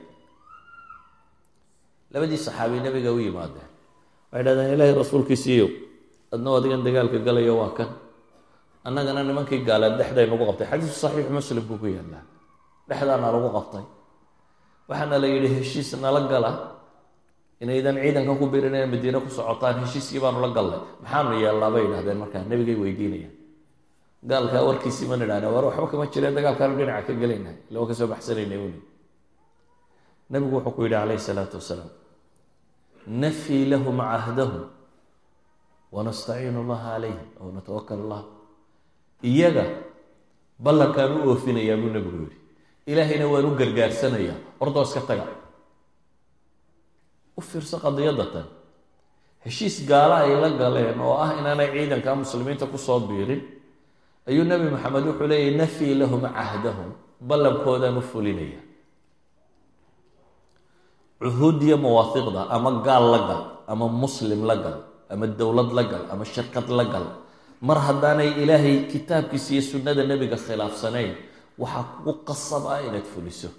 A: labadii saxaabi nebiga u yimaadeen. Waxay dhahdeen ilaahay rasuulkiisiiyow adnoo adigan dagaalka galayo waa kan. Annagana nimankii gaaleed dhexdaynugu qabtay. Xadiisu saxiixu muslimku ku yaallaa dhexdaana lagu qabtay waxaana la yidhi heshiis nala gala. Inaydan ciidankan ku biirin inay madiine ku socotaan heshiiskii baanu la gallay maxaanu yeellaa bay idhahdeen markaa nebigay weydiinayaan gaalkaa warkiisii ma nidhahna war waxba kama jireen dagaalkaanu dhinaca ka gelayna illa waa ka soo baxsanayna uni nabigu wuxuu ku yidhi calayhi salaatu wasalaam nafii lahum cahdahum wanastaciinu allaha calayhim aw natawakal allah iyaga ballankaan u oofinayaa buu nebigu yidhi ilaahayna waan u gargaarsanayaa ordoo iska taga. U fiirso qadiyadatan. Heshiis gaala ay la galeen oo ah inaanay ciidanka muslimiinta ku soo biirin ayuu nebi maxamed wuxuu leeyahy nafii lahum cahdahum. Ballankoodaan u fulinaya. Cuhuudiya mawaahiqda ama gaal la gal ama muslim la gal ama dowlad la gal ama shirkad la gal. Mar haddaanay ilaahay kitaabkiisa iyo sunnada nebiga khilaafsanayn waxaa kugu qasab ah inaad fuliso.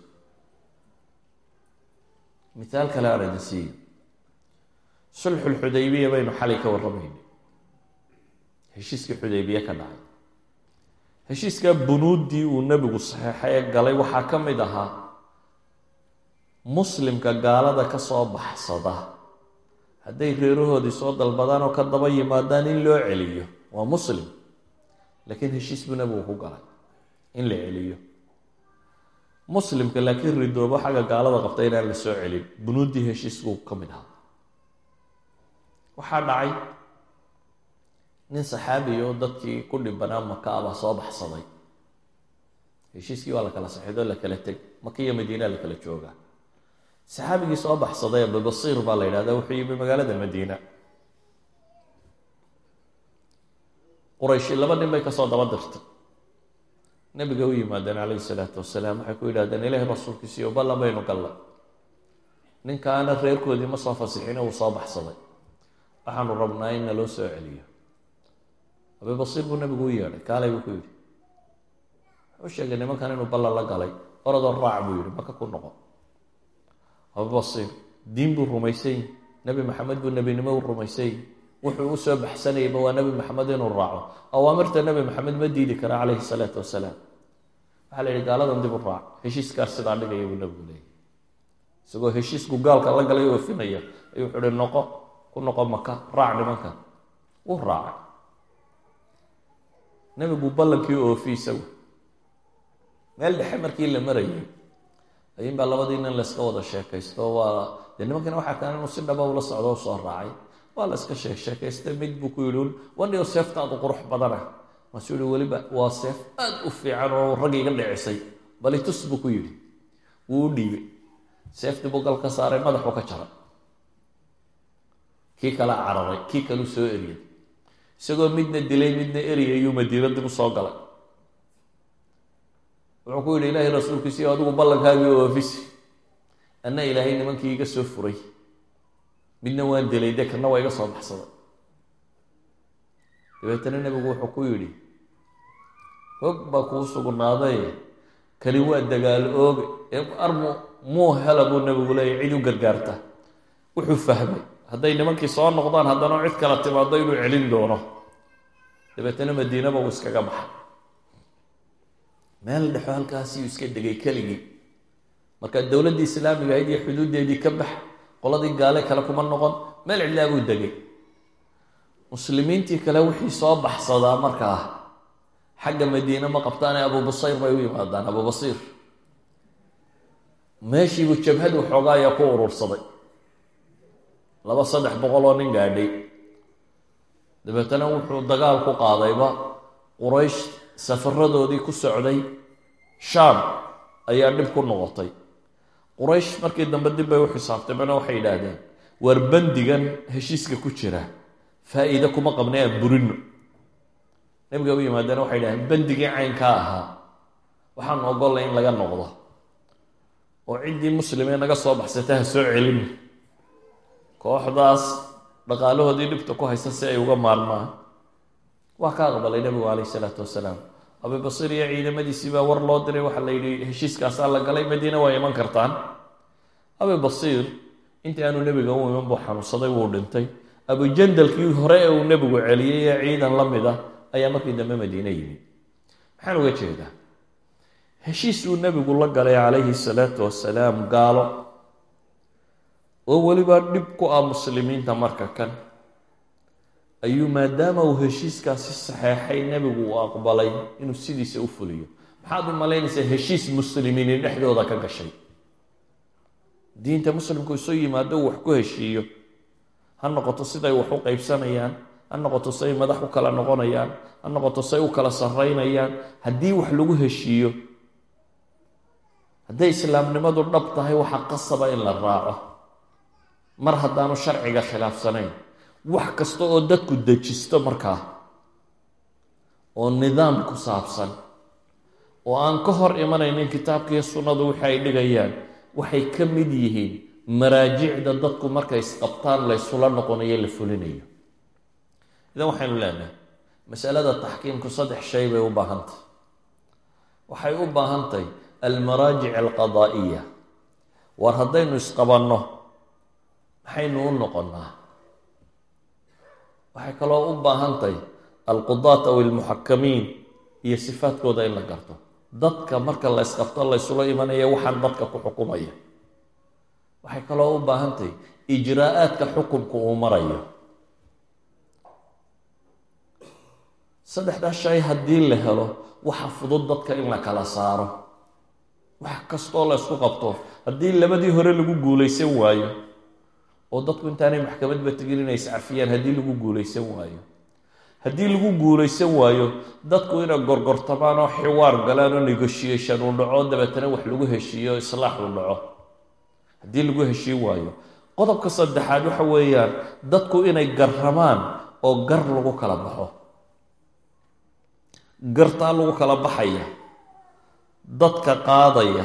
A: Mithaal kale aan idin siiyo sulxulxudaybiya baynu xalay ka warramayna heshiiskii xudaybiye ka dhacay. Heshiiskaa bunuuddii uu nebigu saxeexay ee galay waxaa ka mid ahaa muslimka gaalada ka soo baxsada. Hadday reerahoodii soo dalbadaan oo ka daba yimaadaan in loo celiyo waa muslim. Laakiin heshiis buu nebigu ku galay in la celiyo. Muslimka laakiin ridoobo xagga gaalada qabta inaan la soo celin bunuuddii heshiiskuu ka mid ahaa. Waxaa dhacay nin saxaabiya oo dadkii ku dhibanaa maka abaa soo baxsaday. Heshiiskii waa la kala saxiidoo la kala teg. Maka iyo madiinaa la kala joogaa saxaabigii soo baxsaday abubasiir baa la yidhahdaa wuxuu yimi magaalada madiina. Qurayshi laba nin bay ka soo daba dirtay nabiga u yimaadeen calayhi salaatu wasalaam waxay ku yidhahdeen ilaahi rasuulkiisiiyo ballan baynu gallay ninkaana reerkoodii ma soo fasixin uu soo baxsaday. Waxaanu rabnaa in naloo soo celiyo. Abibasiir buu nabigu u yeedhay kaalay buu ku yidhi. Wuxuu sheegay nimankan inuu ballan la galay orodoo raac buu yihi maka ku noqo abubasiir diin buu rumaysay. Nebi maxamed buu nebinimo u rumaysay wuxuu u soo baxsanayayba waa nebi maxamed inuu raaco. Awaamirta nebi maxamed ma diidi kara calayhi salaatu wasalaam. Waxaa la yihi gaaladan dib u raac. Heshiiskaas sidaa dhigaya buu nebigu leeyay isagoo heshiisku gaalka la galay oofinaya ayuu wuxuu noqo ku noqo maka raac nimankan wuu raacay. Nebigu ballankii oofi isagu meel dhexe markii la marayay ayin baa labadii nin layska wada sheekaysto waa dee nimankana waxaa kaan inuu si dhaba ula socdo u raacay waa la iska sheek sheekaysta mid buu ku yidhi un waniyo seeftaadu qurux badana. Maasuu yihi weliba waa seef aad u fiican oo rag iga dhicisay bali tus buu ku yidhi. Wuu u dhiibay. Seeftii buu gal ka saaray madaxuu ka jaray. Kii kala cararay kii kaleu soo eriyay. Isagoo midna dilay midna eriyay ayuu madiina dib u soo galay. Wuxuu ku yidhi ilaahay rasuulkiisi adigu ballankaagii oofisi anna ilaahay nimankii iga soo furay midna waan dilay dee kana waa iga soo baxsaday dabeetana nebigu wuxuu ku yidhi hog baa kuu sugnaaday kani waa dagaal ooge ee armu muu hela buu nebigu leeyahy cid u gargaarta. Wuxuu fahmay hadday nimankii soo noqdaan haddana cid kala timaado inuu celin doono. Dabeetana madiinaba uu iskaga baxay. Meel dhexo halkaasiyuu iska degay keligii. Markaa dowladdii islaamiga ahayd iyo xuduuddeedii ka bax qoladii gaale kale kuma noqon meel cidlaa degay. Muslimiintii kale wixii soo baxsadaa markaa xagga madiine ma qabtaane abubasayr bay u yimaadaan abubasiir meeshiibuu jabhadu xoogaa ayaa ku urursaday. Laba saddex boqol oo nin gaadhay dabeetana wuxuu dagaal ku qaadayba quraysh safaradoodii ku socday. Shaam ayaa dhib ku noqotay quraysh markii dambe dib bay u xisaabtay waxay yidhaahdeen waar bandigan heshiiska ku jira faa-iide kuma qabnay aan burino nabiga u yimaadeen waxay yidhahdeen bandigii caynkaa ahaa waxaan ogollay in laga noqdo oo ciddii muslimee naga soo baxsata ha soo celin. Kooxdaas dhaqaalahoodii dhibta ku haysta si ay uga maarmaan. Waa ka aqbalay nebigu calayh isalaatu wasalaam abibasiir iyo ciidamadiisii baa war loo diray waxaa la yidhi heshiiskaasaa la galay madiine waa iman kartaan. Abibasiir intii aanu nebiga u iman buu xanuunsaday wuu dhintay. Abujandalkii hore ee uu nebigu celiyey ee ciidan la mid ah ayaa markii dambe madiine yimid. Maxaan uga jeedaa? Heshiis uu nebigu la galay calayhi salaatu wasalaam gaalo oo weliba dhib ku ah muslimiinta marka kan ayuu maadaama uu heshiiskaasi saxeexay nebigu uu aqbalay inuu sidiisa u fuliyo. Maxaad u malaynaysaa heshiis muslimiini dhexdooda ka gashay? Diinta muslimku isu yimaado uu wax ku heshiiyo. Ha noqoto siday wax u qeybsanayaan ha noqoto say madax u kala noqonayaan ha noqoto say u kala sarreynayaan haddii wax lagu heshiiyo hadday islaamnimadu dhab tahay waxaa qasaba in la raaco. Mar haddaanu sharciga khilaafsanayn wax kasta oo dadku dejisto markaa oo nidaam ku saabsan oo aan ka hor imanaynin kitaabkiiyo sunnadu wixi ay dhigayaan waxay ka mid yihiin maraajicda dadku markay isqabtaan laysula noqonayo la fulinayo. Idan waxaynu leenahay masalada taxkiimku saddex shay bay u baahantahy waxay u baahantahy almaraajic alqadaa'iya. War haddaynu isqabanno maxaynu u noqonnaa waxay kaloo u baahantahy alqudaat aw almuxakamiin iyo sifaadkooda in la garto. Dadka marka la ysqabto laysula imanaya waxaan dadka ku xukumaya. Waxay kaloo u baahantahy ijraa'aadka xukumku uu marayo. Saddexdaa shay haddii la helo waxa fudud dadka in la kala saaro. Wax kastoo la ysku qabto haddii labadii hore lagu guulaysan waayo oo dadku intaanay maxkamadba tegin inay iscafiyaan haddii lagu guulaysan waayo. Haddii lagu guulaysan waayo dadku inay gorgortamaan oo xiwaar galaan oo negotiation uu dhaco dabeetana wax lagu heshiiyo islaax uu dhaco haddii lagu heshiin waayo. Qodobka saddexaad waxa weeyaan dadku inay garramaan oo gar lagu kala baxo. Gartaa lagu kala baxaya. Dadka qaadaya.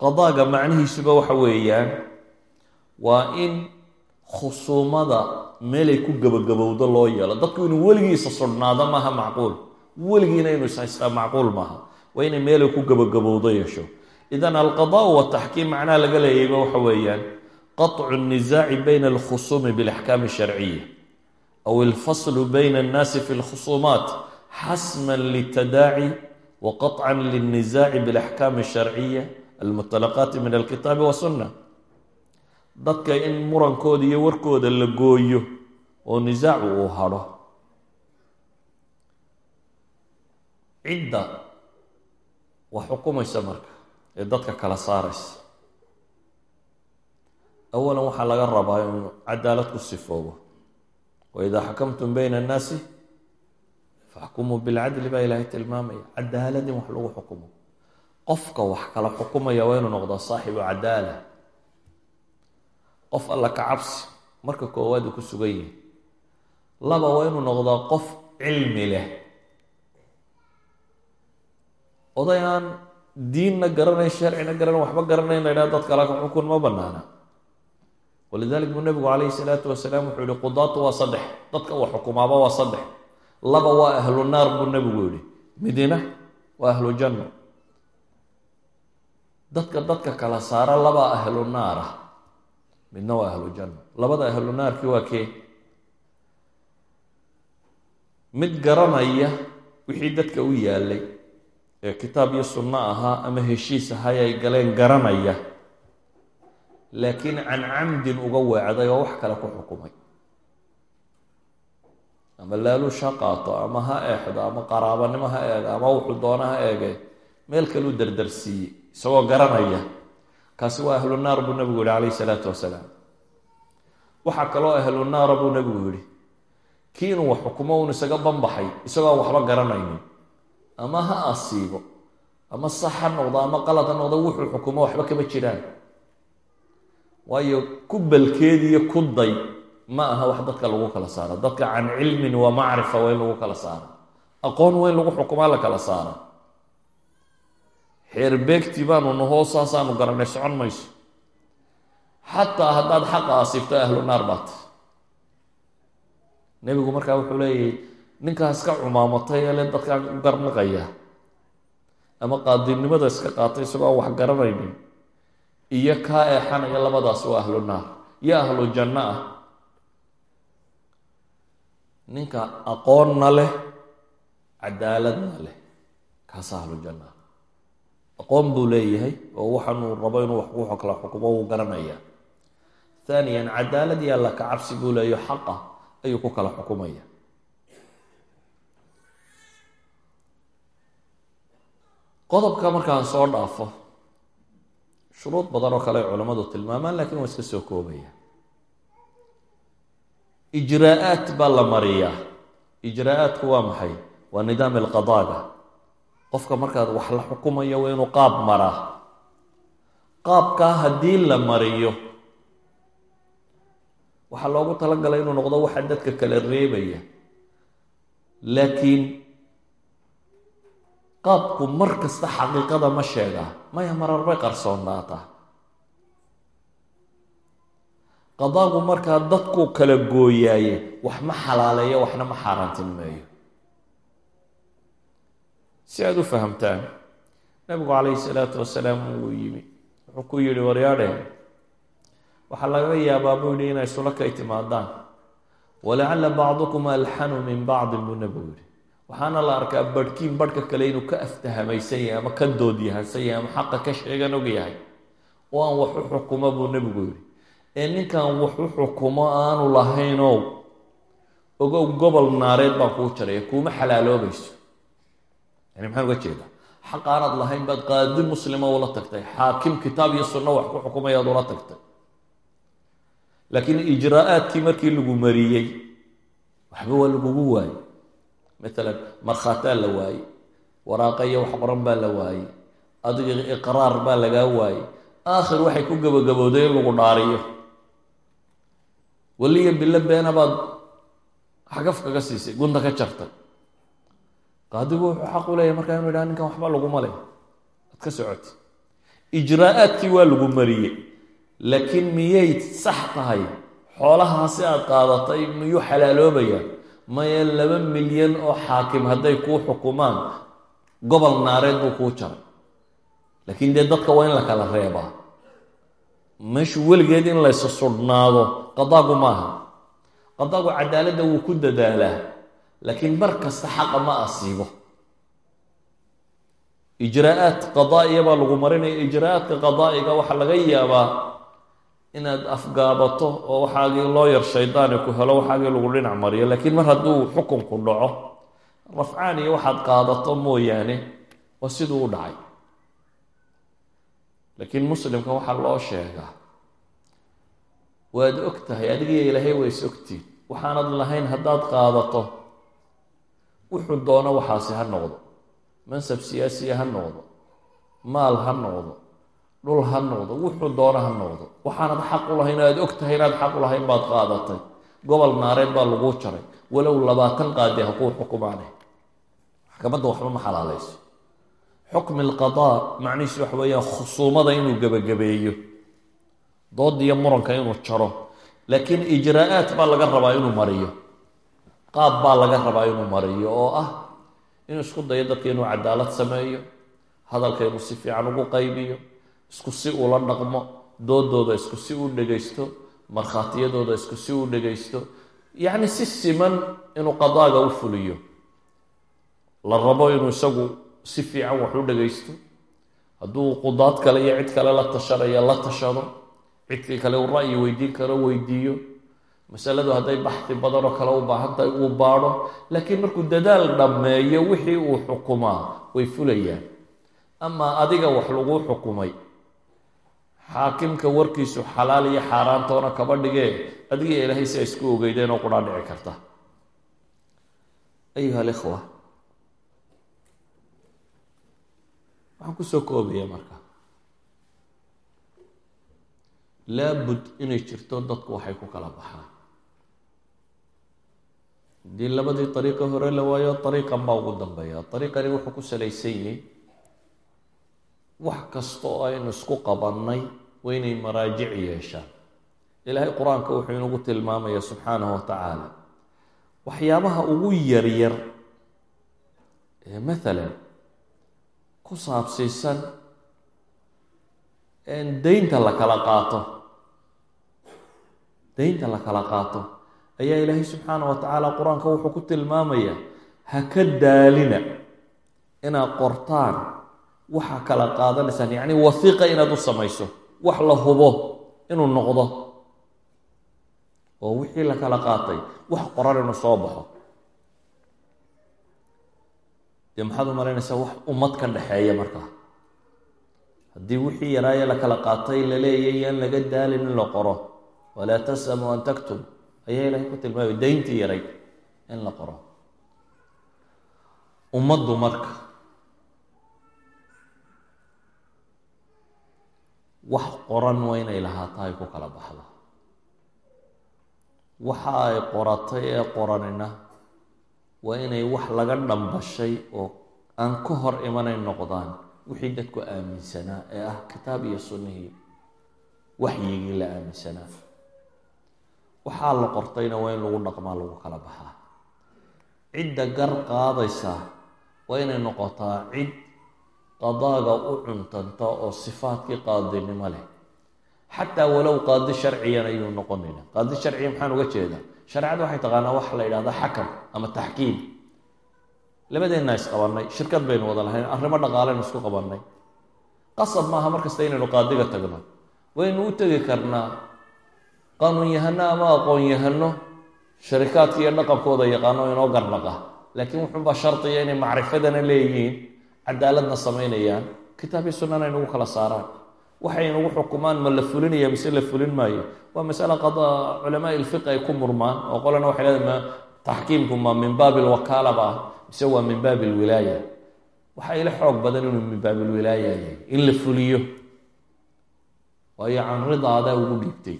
A: Qadaaga macnihiisuba waxa weeyaan waa in khusuumada meelay ku gabagabowdo loo yeelo. Dadku inuu weligiisa sudhnaado maaha macquul. Weligiina inuu ishaystaa macquul maaha. Waa inay meelay ku gabagabowdo yeesho. Idan alqadaau wataxkiim macnaha laga leeyayba waxa weeyaan qaطcu nisaaci bayna alkhusuumi bilaxkaami sharciya aw alfaslu bayna annaasi fi lkhusuumaat xasman litadaaci wa qaطcan lilnisaaci bilaxkaami sharciya almutalaqaati min alkitaabi wasunna dadka in murankooda iyo warkooda la gooyo oo nisaacu uu hadho cidda wax xukumaysa marka ee dadka kala saaraysa. Awalan waxaa laga rabaa inuu cadaalad ku sifoobo. Waidaa xakamtum bayna annaasi faxkumuu bilcadli baa ilaahay tilmaamaya. Cadaalad in wax lagu xukumo. Qofka wax kala xukumaya waa inuu noqdaa saaxibu cadaala qof alla ka cabsi marka koowaad uu ku sugan yahay. Laba waa inuu noqdaa qof cilmi leh. Oday aan diinna garanayn sharcina garanayn waxba garanayn la ydhaha dad kala ka xukun ma banaana walidalik buu nabigu calayhi salaatu wasalaam wuxuu yihi qudaatu waa saddex dadka wax xukumaaba waa saddex. Laba waa ahlu naar buu nabigu yihi midina waa ahlu janno dadka dadka kala saara laba ahlu naara midna waa ahlu janno labada ahlu naarkii waa kee? Mid garanaya wixii dadka u yaalay ee kitaab iyo sunno ahaa ama heshiis ahay ay galeen garanaya. Laakiin can camdin uga weecday oo wax kale ku xukumay. Ama laaluush ha qaato ama ha eexdo ama qaraabanimo ha eego ama wuxuu doona ha eege meel kaleu dardarsiiyey isagoo garanaya kaasi waa ahlu naar buu nabigu yihi calayhi salaatu wasalaam. Waxaa kaloo ahlu naara buu nabigu yihi kii inuu wax xukumo un isaga banbaxay isagoo waxba garanaynin. Ama ha asiibo ama sax ha noqdo ama qalad ha noqdo wuxuu xukumo waxba kama jiraan. Waayo ku balkeediyo ku day ma aha wax dadka lagu kala saaro. Dadka can cilmin wa macrifa waa in lagu kala saaro aqoon waa in lagu xukumaa la kala saaro xeerbeegti baanu nahoo saasaanu garanay socon mayso. Xataa haddaad xaqa asiibto ahlu naar baat nebigu markaa wuxuu leeyahy ninkaa iska cumaamatay ele dadkaan u garnaqaya. Ama qaadinimada iska qaatay isagoo aan wax garanaynin. Iyo kaa eexanaya labadaas waa ahlu naar iyo ahlu janno ah. Ninka aqoonna leh cadaaladna leh kaasa ahlu janno ah aqoon buu leeyahay oo waxaanuu rabo inuu wax ku kala xukumo wuu garanaya. Haaniyan cadaalad iyo alla ka cabsi buu leeyaho xaqa ayuu ku kala xukumaya. Qodobka markaan soo dhaafo shuruud badan oo kale ay culammadu tilmaamaan lakiin waa iska soo koobaya. Ijraa-aat baa la mariyaa. Ijraa-aatku waa maxay? Waa nidaam alqadaaga qofka markaad wax la xukumayo waa inuu qaab maraa. Qaabkaa haddii la mariyo waxaa loogu talagalay inuu noqdo waxa dadka kala reebaya. Laakiin qaabku mar kasta xaqiiqada ma sheegaa maya marar bay qarsoonnaataa qadaagu markaa dadku kala gooyaaye wax ma xalaaleeyo waxna ma xaaraantinimeeyo si aada u fahamtaan nabigu calayhi salaatu wasalaam wuu yimi. Wuxuu ku yidhi waryaadheen waxaa laga yaabaa buu yidhi inay isula kay timaadaan walacalla bacdukum alxanu min bacdin buu nabigu yidhi. Waxaana la arkaa badhkiin badhka kale inuu ka aftahamaysan yahay ama ka doodyahansan yahay ama xaqa ka sheegan og yahay. Oo aan wax u xukumo buu nebigu yidhi. Ee ninkan wax u xukumo aanu lahaynow ogow gobol naareed baan kuu jaraya kuuma xalaaloobayso yani maxaan uga jeedaa? Xaq aanaad lahayn baad qaadi muslima ula tagtay. Xaakim kitaab iyo sunno wax ku xukumayaad ula tagtay. Laakiin ijraa-aadkii markii lagu mariyey waxba waa lagugu waayey. Maalan markhaataa la waayey waraaqa iyo qoran baa la waayey adiga iqraar baa lagaa waayey. Aakhir waxay ku gabagabowday in lagu dhaariyo. Weliya bilo beena baad xagaf kaga siisay gunta ka jartay qaadigu wuxuu xaq u leeyahy markaa inu yidhaha ninkan waxba laguma leh ad ka socoti ijraa-aadkii waa lagu mariyey laakiin miyay sax tahay? Xoolahaasi aad qaadatay miyuu xalaaloobayaan maya laba milyan oo xaakim hadday kuu xukumaan gobol naareed buu kuu jaray. Laakiin dee dadka waa in la kala reebaa. Meeshu weligeed in laysu sudhnaado qadaagu maaha. Qadaagu cadaaladda wuu ku dadaalaa laakiin mar kasta xaqa ma asiibo. Ijraa'aat qadaa'iya baa lagu marinaya. Ijraa'aadka qadaa'iga waxaa laga yaabaa inaad afgaabato oo waxaagii loo shaydaani ku helo waxaagii lagu dhinac mariyo. Laakiin mar hadduu xukunku dhaco rafcaan iyo waxaad qaadato mooyaane waa siduu u dhacay. Laakiin muslimka waxaa loo sheegaa waad og tahay adigiyo ilaahay waa is ogtiin waxaanad lahayn haddaad qaadato wuxuu doono waxaasi ha noqdo. Mansab siyaasiya ha noqdo. Maal ha noqdo. Dhul ha noqdo. Wuxuu doono ha noqdo. Waxaanad xaq u lahayn aad og tahay inaad xaq u lahayn baad qaadatay. Gobol naareed baa laguu jaray. Walow labaatan qaadi ha kuu xukumaane. Maxkamadda waxba ma xalaalayso. Xukmi alqadaa macnihiisu waxa weeyaan khusuumada inuu gebagabeeyo. Dood iyo muranka inuu jaro. Laakiin ijraa'aat baa laga rabaa inuu mariyo qaab baa laga rabaa inuu mariyo oo ah inuu isku dayo dadka inuu cadaalad sameeyo hadalka inuu si fiican ugu qaybiyo isku si ula dhaqmo doodooda isku si u dhegaysto markhaatiyadooda isku si u dhegaysto yacni si siman inuu qadaaga u fuliyo. La rabo inuu isagu si fiican wax u dhagaysto hadduu qudaad kale iyo cid kale la tashanaya la tashado cidkii kale uu ra'yi weydiin karo weydiiyo masaladu hadday baxdi badan oo kale u baahan tahay uu baadho laakiin markuu dadaal dhammeeyo wixii uu xukumaa way fulayaan. Amaa adiga wax laguu xukumay xaakimka warkiisu xalaal iyo xaaraantoona kaba dhigee adiga ilaahay si ay isku ogeydeen oo qudhaa dhici karta. Ayuha alikhwa waxaan ku soo koobaya marka. Laabud inay jirto dadku waxay ku kala baxaan haddii labadii dariiqo hore la waayo dariiqan baa ugu dambeeya dariiqani wuxuu ku salaysan yihi wax kasta oo aynu isku qabannay waa inay maraajic yeeshaan ilaahay qur'aanka wuxuu inagu tilmaamaya subxaanahu wa tacaala waxyaabaha ugu yaryar ee maalan ku saabsiisan daynta la kala qaato. Daynta la kala qaato ayaa ilaahay subxaana wa tacaala qur'aanka wuxuu ku tilmaamaya ha ka daalina inaad qortaan waxaa kala qaadanaysaan yacni wasiiqa inaad u samayso wax la hubo inuu noqdo. Oo wixii la kala qaatay wax qoran inuu soo baxo. Dee maxaad u malaynaysaa wax ummad ka dhexeeya markaa? Haddii wixii yaraaye la kala qaatay la leeyay yaan laga daalin in la qoro walaa tasamu an taktub ayaa ilahay ku tilmaamay dayntii yaray in la qoro. Ummaddu marka wax qoran waa inay lahaataa ay ku kala baxdo. Waxa ay qoratay ee qoranina waa inay wax laga dhambashay oo aan ka hor imanayn noqdaan wixii dadku aaminsanaa ee ah kitaab iyo sunnihii. Waxyigii la aaminsanaa waxaa la qortayna waa in lagu dhaqmaa lagu kala baxaa. Cidda gar qaadaysa waa inay noqotaa cid qadaaga u cuntanta oo sifaadkii qaadinimo leh. Xataa walow qaadi sharciyan ayuu noqonayna. Qaadi sharciya maxaan uga jeedaa? Shareecada waxay taqaanaa waxa la yidhahda xakam ama taxkiim. Labadeenna isqabannay shirkad baynu wada lahayn. Arrimo dhaqaaleynu isku qabannay. Qasab maaha mar kasta inaynu qaadiga tagno. Waynu u tegi karnaa qaanuun-yahano ama aqoon-yahano sharikaadka iyo dhaqankooda yaqaano inoo garnaqa. Laakiin wuxuunbaa shardiya inay macrifadana leeyihiin cadaaladna samaynayaan. Kitaabii sunnana aynugu kala saaraan. Waxay inugu xukumaan ma la fulinaya mise la fulin maayo? Waa masala qada culamaa ilfiq ay ku murmaan oo qolana waxay leedahay taxkiimku ma min baabi lwakaala ba ah mise waa min baabi lwilaaya waxaa ila xoog badan inuu min baabi lwilaaya yahay in la fuliyo. Waayo canridaadaa ugu dhiibtay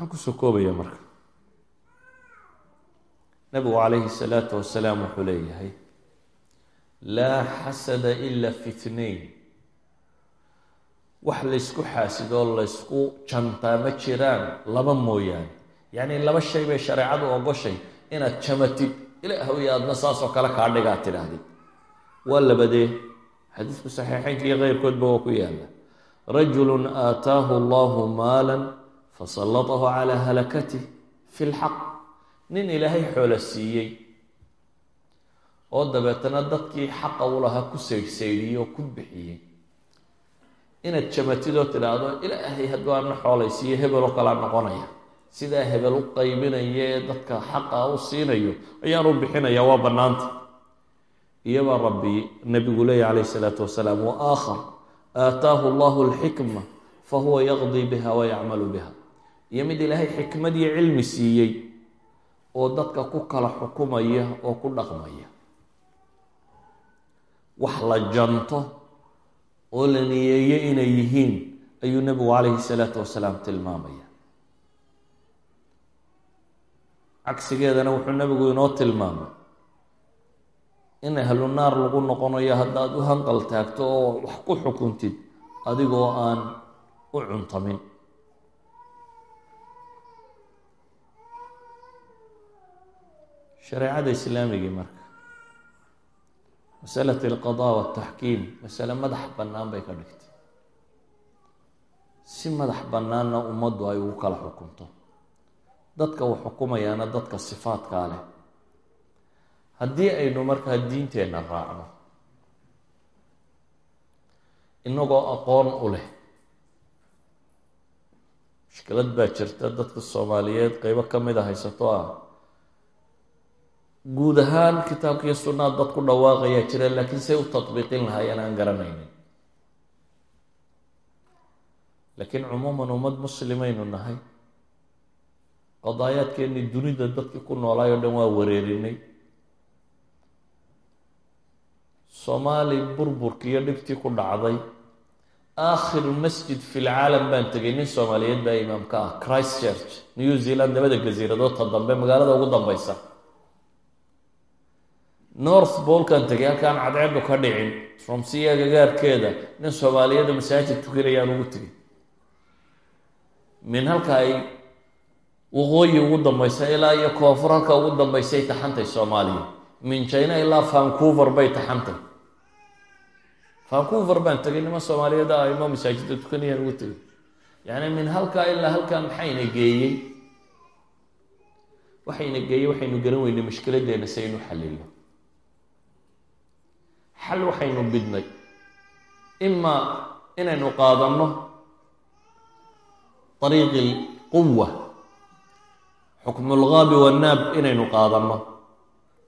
A: waxaan ku soo koobaya marka. Nabigu calayhi salaatu wasalaam wuxuu leeyahay laa xasada ila fi tnain wax laysku xaasidoo laysku jantaa ma jiraan laba mooyaane. Yacni laba shay bay shareecadu ogoshay inaad jamatid. Ilaahw iyo aadna saasoo kale kaa dhigaa tidhaahdid waa labadee. Xadiisku saxiixeynka iyo keyrkoodba waa ku yaalla rajulun aataahu allahu maalan fasallatahu calaa halakatih fi lxaq nin ilaahay xoola siiyey. Oo dabeetana dadkii xaqa u lahaa ku saydhsaydhiyey oo ku bixiyey. Inaad jamatid oo tidhaahdo ilaahay hadduu aana xoolaysiiyo hebel oo kalea noqonaya. Sidaa hebel u qaybinaya dadka xaqa u siinayo ayaan u bixinaya waa bannaanta. Iyobaa rabbi nabigu leeya calayh isalaatu wasalaam wa aakhar aataahu allahu alxikma fa huwa yaqdii biha wa yacmalu biha iyo mid ilaahay xikmad iyo cilmi siiyey oo dadka ku kala xukumaya oo ku dhaqmaya. Wax la janto oo la niyeeyo inay yihiin ayuu nebigu calayhi salaatu wasalaam tilmaamaya. Cagsigeedana wuxuu nebigu inoo tilmaamay in ahlu naar lagu noqonayo haddaad u hanqal taagto oo wax ku xukuntid adigoo aan u cuntamin shareecada islaamigii marka. Masalat alqadaa waltaxkiim masale madax bannaan bay ka dhigtay. Si madax bannaanna ummaddu ay ugu kala xukunto. Dadka uu xukumayaana dadka sifaadkaa leh. Haddii aynu markaa diinteenna raacno inagoo aqoon u leh mushkilad baa jirta dadka soomaaliyeed qeybo ka mid a haysato ah guud ahaan kitaabkiiyo sunnaad dad ku dhawaaqayaa jira laakiin say u tatbiiqin lahaayeen aan garanaynin. Laakiin cumuuman ummad muslimaynu nahay. Qadaayaadkeennii dunida dadkii ku noolaay oo dhan waa wareerinay. Soomaali burburkii iyo dhibtii ku dhacday. Aakhiru masjid fi lcaalam baan tegay nin soomaaliyeed baa imaamka ah christ church new zealand labada gasiiradoodta dambe magaalada ugu dambeysa north bolkan tegay halkaan cadceedu ka dhicin romsiya gagaarkeeda nin soomaaliyeedu masaajid tukanayaan ugu tegay min halka ay waqooyi ugu dambeysa ilaa iyo koonfur halka ugu dambeysay taxantay soomaaliya. Min china ilaa vancouver bay taxantay. Vancouver baan tegay niman soomaaliyeed ah ima masaajidda tukanayaan ugu tegay yacni min halkaa ilaa halkaa maxayna geeyey? Waxayna geeyey waxaynu garan weynay mushkiladdeena si aynu xalilno xal waxaynu bidnay? Imaa inaynu qaadanno ariiqi lquwa xukmu lgaabi wannaab inaynu qaadanno.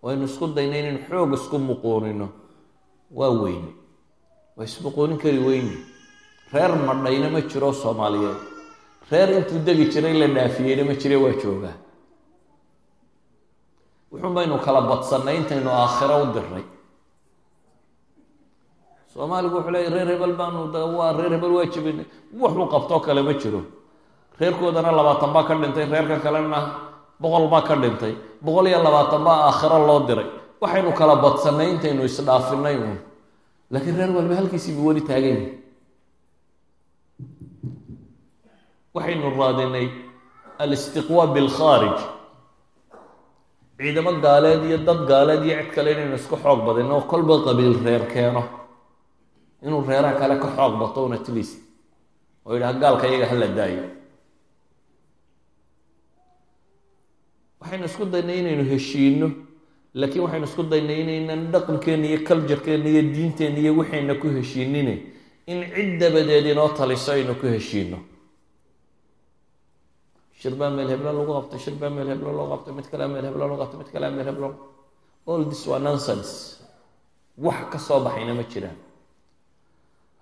A: Waynu isku dayna inaynu xoog isku muquunino. Waa weyne. Waa ismuquunin kari weyne. Reer madhayna ma jiro soomaaliyeed. Reer intuu degi jiray la dhaafiyeyna ma jire waa joogaa wuxuun baynu kala badsannay intaynu aakhiro u dirnay soomaaligu wuxuu leeya reer hebel baanu waa reer hebel waa jabinay waxuu qabtoo kale ma jiro. Reerkoodana labaatan baa ka dhintay reerka kalena boqol baa ka dhintay. Boqol iyo labaatan baa aakhiro loo diray. Waxaynu kala badsannay intaynu isdhaafinay uun. Laakiin reer walba halkiisiibu weli taagan yahi waxaynu raadinay alistiqwaa bilkhaarij. Ciidamo gaaleed iyo dad gaaleed iyo cid kale inaynu isku xoog badino kolba qabiil reer keeno inuu reeraha kale ka xoog bato un at least oo yidhaha gaalka iyaga hala daayo. Waxaynu isku daynay inaynu heshiino laakiin waxaynu isku daynay inaynan dhaqankeena iyo culturekeena iyo diinteena iyo waxayna ku heshiinine in cid dabadeed inoo taliso aynu ku heshiino shir baa meel heblo lagu qabtay shir baa meel heblo loo qabtay mid kalea meel heblo loo qabtay mid kalea meel heblo. All this waa nonsense. Wax ka soo baxayna ma jiraan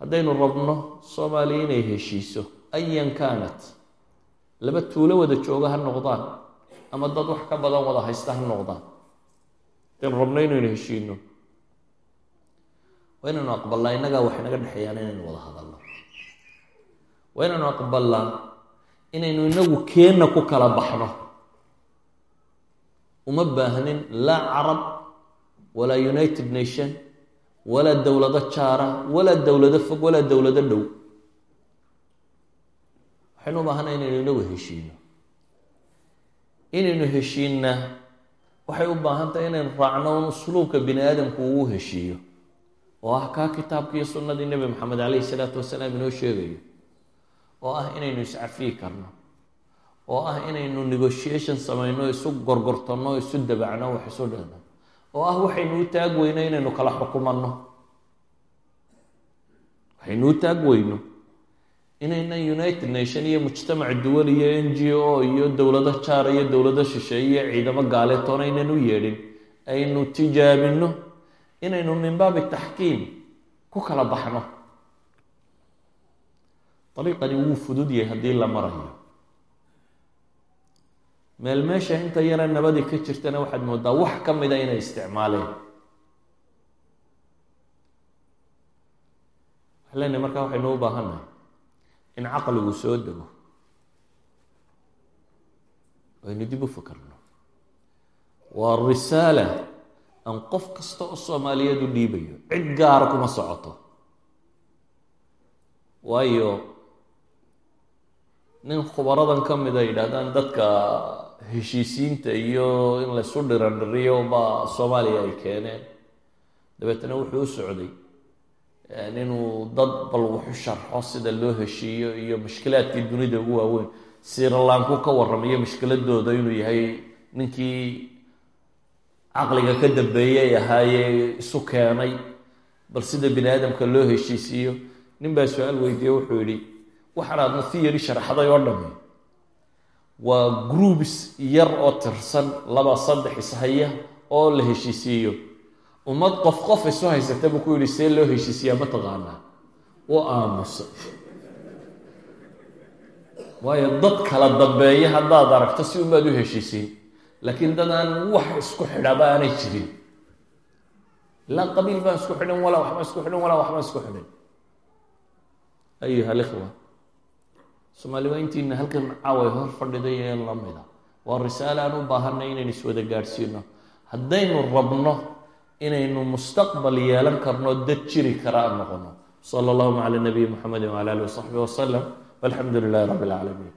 A: haddaynu rabno soomaaliya inay heshiiso ayan kaanat laba tuulo wada jooga ha noqdaan ama dad wax ka badan wada haysta ha noqdaan. Haddaynu rabno inaynu heshiino waa inaynu aqbalnaa innagaa wax inaga dhexeeyaan inaynu wada hadalno. Waa inaynu aqbalnaa inaynu inagu keenna ku kala baxno. Uma baahnin laa carab walaa united nation walaa dowlado jaara walaa dowlado fog walaa dowlado dhow. Waxaynu u baahanay inaynu inagu heshiino inaynu heshiinaa waxay u baahan tahay inaynu raacno un usluubka bini aadamku uu heshiiyo. Oo ah kaa kitaabka iyo sunnadii nebi maxamed caleyhi salaatu wasalaam inoo sheegayo. Oo ah inaynu iscafiyi karno. Oo ah inaynu negotiation samayno isu gorgortanno isu dabacno wax isu dhehno oo ah waxaynu u taag weyno inaynu kala xukumanno. Waxaynu u taag weyno inaynan united nation iyo mujtamac duwal iyo n g o iyo dowlado jaar iyo dowlado shisheeye iyo ciidamo gaaleetoona aynan u yeedhin aynu tijaabinno inaynu min baabi taxkiim ku kala baxno. Dariiqani wuu fudud yahay haddii la marayo meel meesha inta yara nabadii ka jirtana waxaad moodaa wax ka mida inay isticmaaleen. Waxaan leenahay markaa waxaynu u baahannahay in caqligu soo dego. Aynu dib u fakarno waa risaala aan qof kasta oo soomaaliyeed u dhiibayo cid gaara kuma socoto. Waayo nin khubaradan ka mida yidhaahdaan dadka heshiisiinta iyo in laysu dhirandhiriyo baa soomaaliya ay keeneen. Dabeetana wuxuu u socday inuu dad bal wuxu sharxo sida loo heshiiyo iyo mushkilaadkii dunida ugu waaweyn. Siralanku ka warramayo mushkiladooda inuu yahay ninkii caqliga ka dambeeyey ahaayee isu keenay. Bal sida bini aadamka loo heshiisiiyo nin baa su'aal weydiiye wuxuu yidhi waxaan aadna theory sharaxday oo dhami waa groubs yar oo tirsan laba saddex ishaya oo la heshiisiiyo. Ummad qof qof isu haysata buu ku yidhi see loo heshiisiyaa ma taqaanaa. U aamusa waayo dad kala dambeeya haddaad aragto si umaad u heshiisiin laakiin dad aan wax isku xidhaba aanay jirin. Ilaa qabiil baan isku xidhin walaa waxbaan isku xidhin walaa waxbaan isku xidhin. Ayuha alikhwa soomaali waa intiina halkan caaway hor fadhiday ee lamida waa risaale aan u baahanay inaynu iswada gaadhsiino haddaynu rabno inaynu mustaqbal yeelan karno dad jiri kara aan noqono sala allahuma cala nabiyi muxamedi wcala alih wasaxbi wasalam walxamdu lilahi rabbi اlcaalamiin